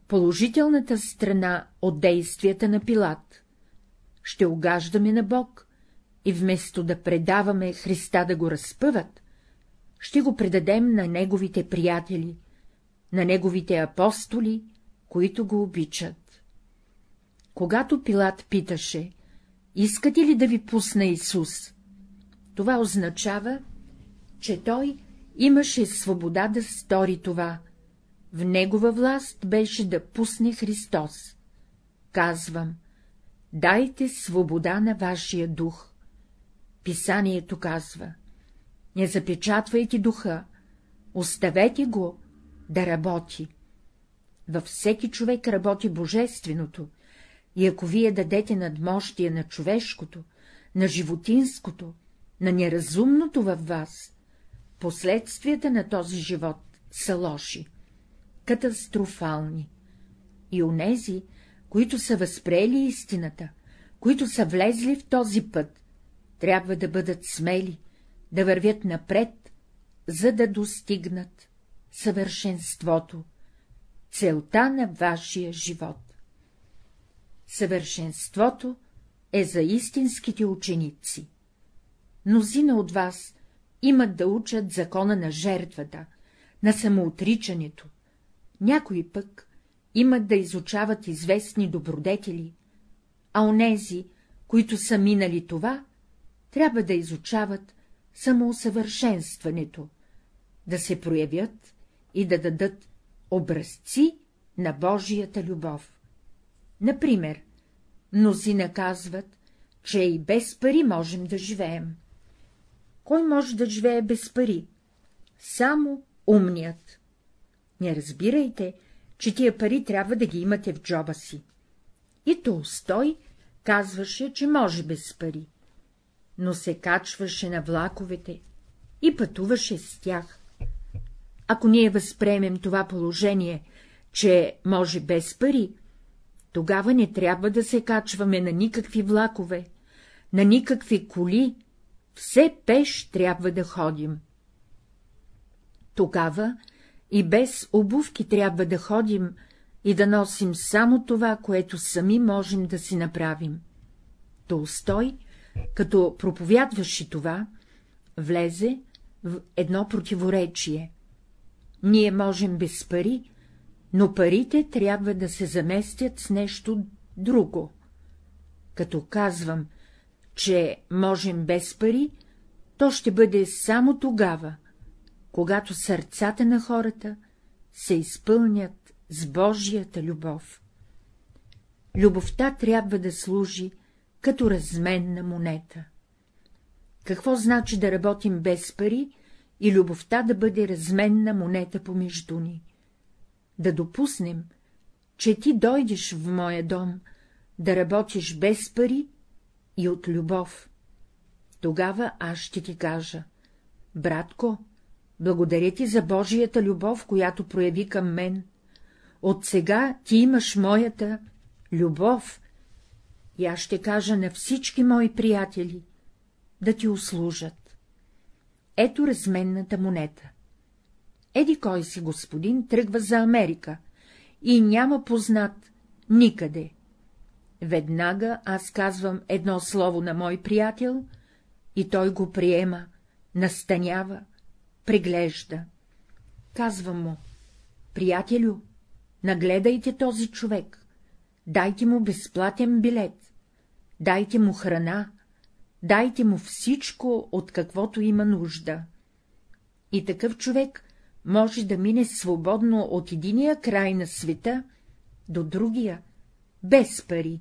положителната страна от действията на Пилат. Ще угаждаме на Бог и вместо да предаваме Христа да го разпъват, ще го предадем на неговите приятели, на неговите апостоли, които го обичат. Когато Пилат питаше, искате ли да ви пусна Исус, това означава, че той имаше свобода да стори това, в негова власт беше да пусне Христос. Казвам, дайте свобода на вашия дух. Писанието казва, не запечатвайте духа, оставете го да работи. Във всеки човек работи божественото, и ако вие дадете надмощие на човешкото, на животинското, на неразумното във вас, последствията на този живот са лоши, катастрофални. И онези, които са възприели истината, които са влезли в този път, трябва да бъдат смели, да вървят напред, за да достигнат съвършенството, целта на вашия живот. Съвършенството е за истинските ученици. Мнозина от вас имат да учат закона на жертвата, на самоотричането, някои пък имат да изучават известни добродетели, а онези, които са минали това, трябва да изучават самоусъвършенстването, да се проявят и да дадат образци на Божията любов. Например, мнози наказват, че и без пари можем да живеем. Кой може да живее без пари? Само умният. Не разбирайте, че тия пари трябва да ги имате в джоба си. И Толстой казваше, че може без пари, но се качваше на влаковете и пътуваше с тях. Ако ние възприемем това положение, че може без пари, тогава не трябва да се качваме на никакви влакове, на никакви коли, все пеш трябва да ходим. Тогава и без обувки трябва да ходим и да носим само това, което сами можем да си направим. Толстой, като проповядваше това, влезе в едно противоречие. Ние можем без пари, но парите трябва да се заместят с нещо друго. Като казвам, че можем без пари, то ще бъде само тогава, когато сърцата на хората се изпълнят с Божията любов. Любовта трябва да служи като разменна монета. Какво значи да работим без пари и любовта да бъде разменна монета помежду ни? Да допуснем, че ти дойдеш в моя дом, да работиш без пари и от любов. Тогава аз ще ти кажа, братко, благодаря ти за Божията любов, която прояви към мен. От сега ти имаш моята любов, и аз ще кажа на всички мои приятели да ти услужат. Ето разменната монета. Еди кой си господин тръгва за Америка и няма познат никъде. Веднага аз казвам едно слово на мой приятел и той го приема, настанява, преглежда. Казвам му, приятелю, нагледайте този човек, дайте му безплатен билет, дайте му храна, дайте му всичко, от каквото има нужда. И такъв човек може да мине свободно от единия край на света до другия, без пари.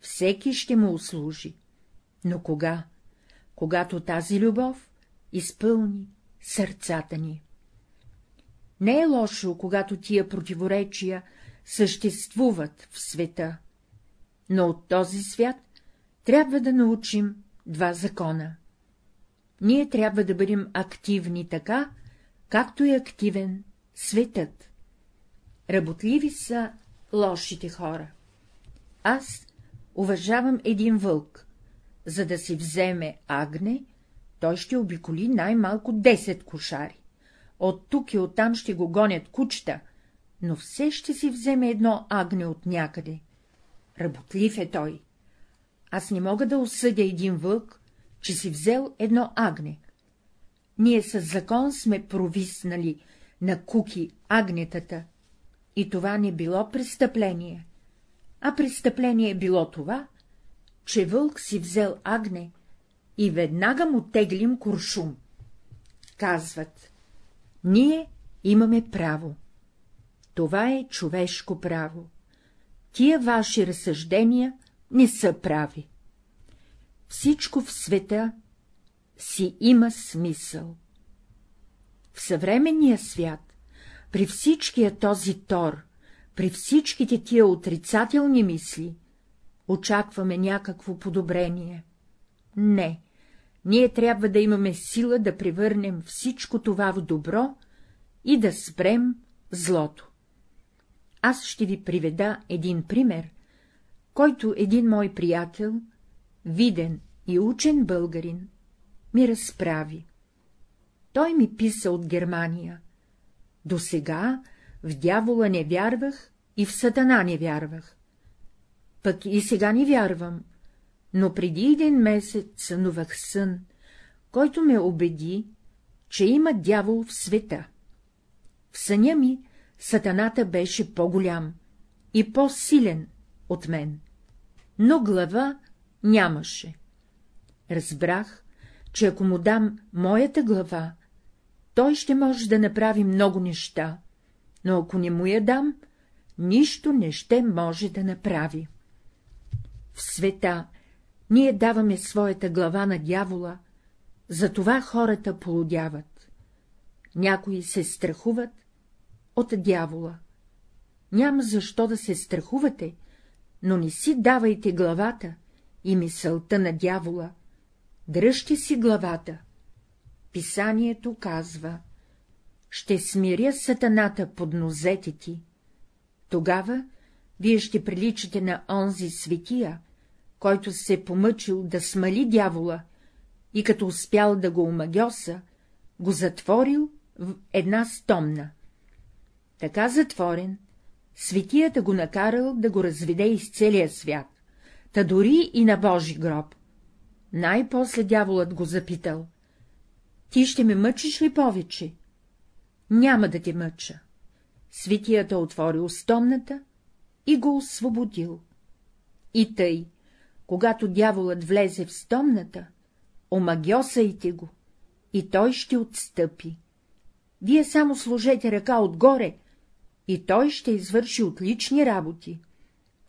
Всеки ще му услужи. Но кога? Когато тази любов изпълни сърцата ни. Не е лошо, когато тия противоречия съществуват в света, но от този свят трябва да научим два закона. Ние трябва да бъдем активни така, както е активен светът. Работливи са лошите хора. Аз уважавам един вълк. За да си вземе агне, той ще обиколи най-малко 10 кошари. От тук и оттам ще го гонят кучета, но все ще си вземе едно агне от някъде. Работлив е той. Аз не мога да осъдя един вълк, че си взел едно агне. Ние с закон сме провиснали на куки агнетата, и това не било престъпление, а престъпление било това, че вълк си взел агне и веднага му теглим куршум. Казват, ние имаме право. Това е човешко право. Тия ваши разсъждения не са прави. Всичко в света си има смисъл. В съвременния свят, при всичкия този тор, при всичките тия отрицателни мисли, очакваме някакво подобрение. Не, ние трябва да имаме сила да превърнем всичко това в добро и да спрем злото. Аз ще ви приведа един пример, който един мой приятел, виден и учен българин, ми разправи. Той ми писа от Германия. До сега в дявола не вярвах и в сатана не вярвах. Пък и сега не вярвам, но преди един месец сънувах сън, който ме убеди, че има дявол в света. В съня ми сатаната беше по-голям и по-силен от мен, но глава нямаше. Разбрах, че ако му дам моята глава, той ще може да направи много неща, но ако не му я дам, нищо не ще може да направи. В света ние даваме своята глава на дявола, затова хората полудяват. Някои се страхуват от дявола. Няма защо да се страхувате, но не си давайте главата и мисълта на дявола, дръжте си главата. Писанието казва — ще смиря сатаната под нозете ти. Тогава вие ще приличате на онзи светия, който се е помъчил да смали дявола и като успял да го омагьоса, го затворил в една стомна. Така затворен, светията го накарал да го разведе из целия свят, та дори и на Божи гроб. Най-после дяволът го запитал. Ти ще ме мъчиш ли повече? Няма да те мъча. Светията отворил стомната и го освободил. И тъй, когато дяволът влезе в стомната, омагьосайте го, и той ще отстъпи. Вие само сложете ръка отгоре, и той ще извърши отлични работи.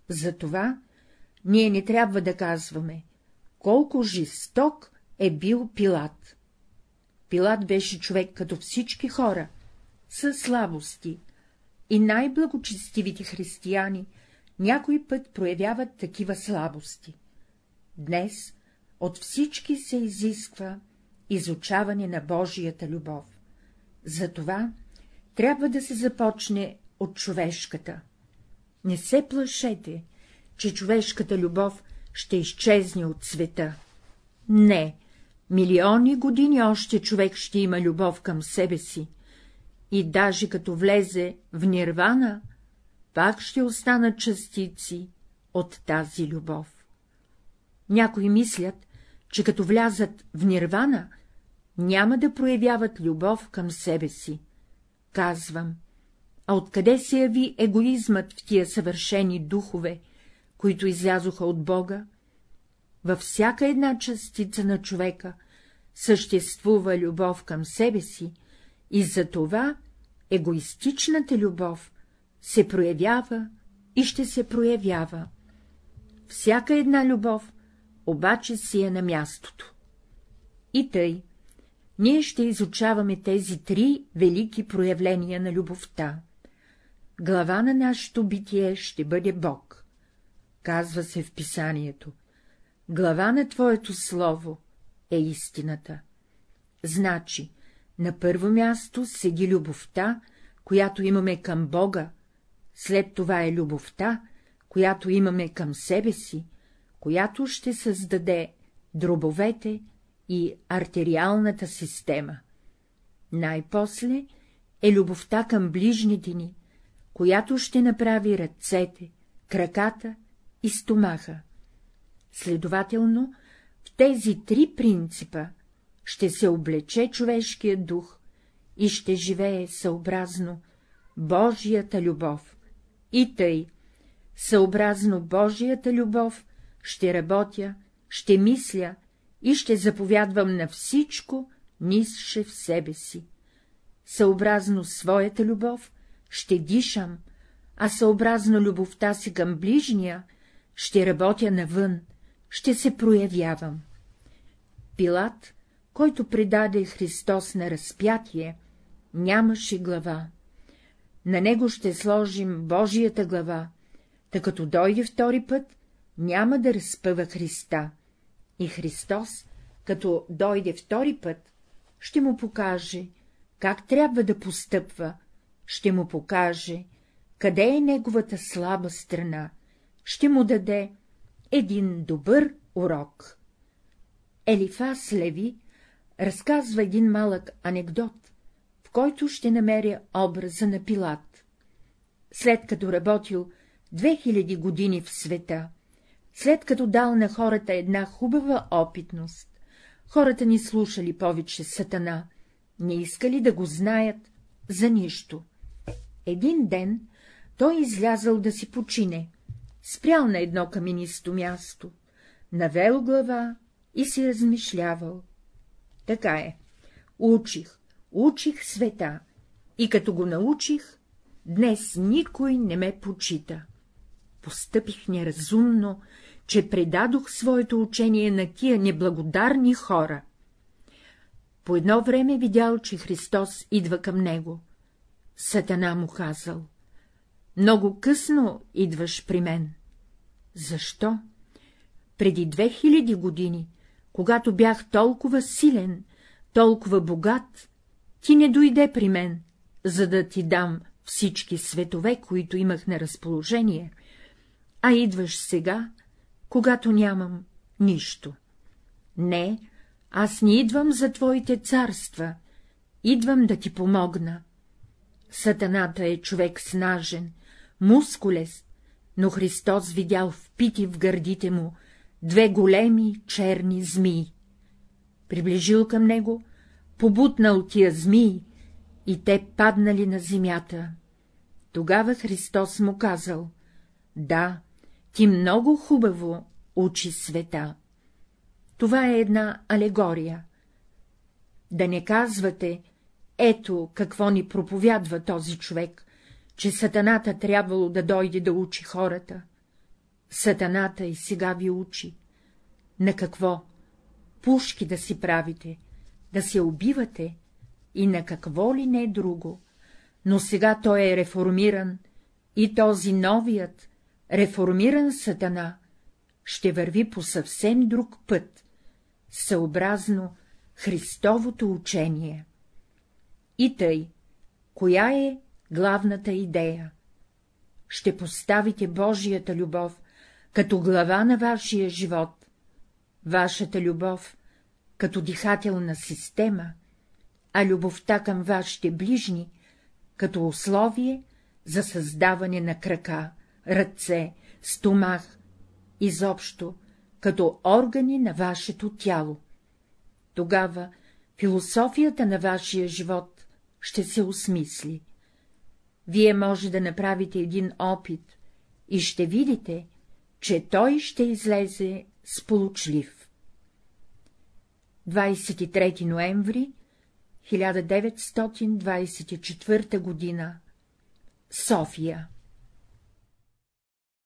Затова ние не трябва да казваме, колко жесток е бил Пилат. Пилат беше човек като всички хора, със слабости, и най-благочестивите християни някой път проявяват такива слабости. Днес от всички се изисква изучаване на Божията любов. Затова трябва да се започне от човешката. Не се плашете, че човешката любов ще изчезне от света. Не, милиони години още човек ще има любов към себе си, и даже като влезе в нирвана, пак ще останат частици от тази любов. Някои мислят, че като влязат в нирвана, няма да проявяват любов към себе си. Казвам, а откъде се яви егоизмът в тия съвършени духове, които излязоха от Бога? Във всяка една частица на човека съществува любов към себе си и за това егоистичната любов се проявява и ще се проявява. Всяка една любов обаче си е на мястото. И тъй, ние ще изучаваме тези три велики проявления на любовта. Глава на нашето битие ще бъде Бог. Казва се в писанието. Глава на Твоето Слово е истината. Значи, на първо място седи любовта, която имаме към Бога, след това е любовта, която имаме към себе си, която ще създаде дробовете и артериалната система. Най-после е любовта към ближните ни, която ще направи ръцете, краката и стомаха. Следователно, в тези три принципа ще се облече човешкият дух и ще живее съобразно Божията любов. И тъй, съобразно Божията любов, ще работя, ще мисля и ще заповядвам на всичко, нисше в себе си. Съобразно своята любов ще дишам, а съобразно любовта си към ближния ще работя навън, ще се проявявам. Пилат, който предаде Христос на разпятие, нямаше глава. На него ще сложим Божията глава, тъй като дойде втори път, няма да разпъва Христа. И Христос, като дойде втори път, ще му покаже, как трябва да постъпва, ще му покаже, къде е неговата слаба страна, ще му даде един добър урок. Елифас Леви разказва един малък анекдот, в който ще намеря образа на Пилат. След като работил 2000 години в света, след като дал на хората една хубава опитност, хората ни слушали повече сатана, не искали да го знаят за нищо. Един ден той излязъл да си почине, спрял на едно каменисто място, навел глава и си размишлявал. Така е. Учих, учих света, и като го научих, днес никой не ме почита. Постъпих неразумно, че предадох своето учение на тия неблагодарни хора. По едно време видял, че Христос идва към него. Сатана му казал — много късно идваш при мен. Защо? Преди две хиляди години, когато бях толкова силен, толкова богат, ти не дойде при мен, за да ти дам всички светове, които имах на разположение, а идваш сега, когато нямам нищо. Не, аз не идвам за твоите царства, идвам да ти помогна. Сатаната е човек снажен, мускулест, но Христос видял впити в гърдите му две големи черни змии. Приближил към него, побутнал тия змии и те паднали на земята. Тогава Христос му казал — да, ти много хубаво учи света. Това е една алегория. Да не казвате, ето какво ни проповядва този човек, че сатаната трябвало да дойде да учи хората. Сатаната и сега ви учи. На какво? Пушки да си правите, да се убивате и на какво ли не друго, но сега той е реформиран и този новият, реформиран сатана ще върви по съвсем друг път, съобразно Христовото учение. И тъй, коя е главната идея? Ще поставите Божията любов като глава на вашия живот, вашата любов като дихателна система, а любовта към вашите ближни като условие за създаване на крака, ръце, стомах изобщо като органи на вашето тяло. Тогава философията на вашия живот ще се осмисли. Вие може да направите един опит и ще видите, че той ще излезе сполучлив. 23 ноември 1924 г. София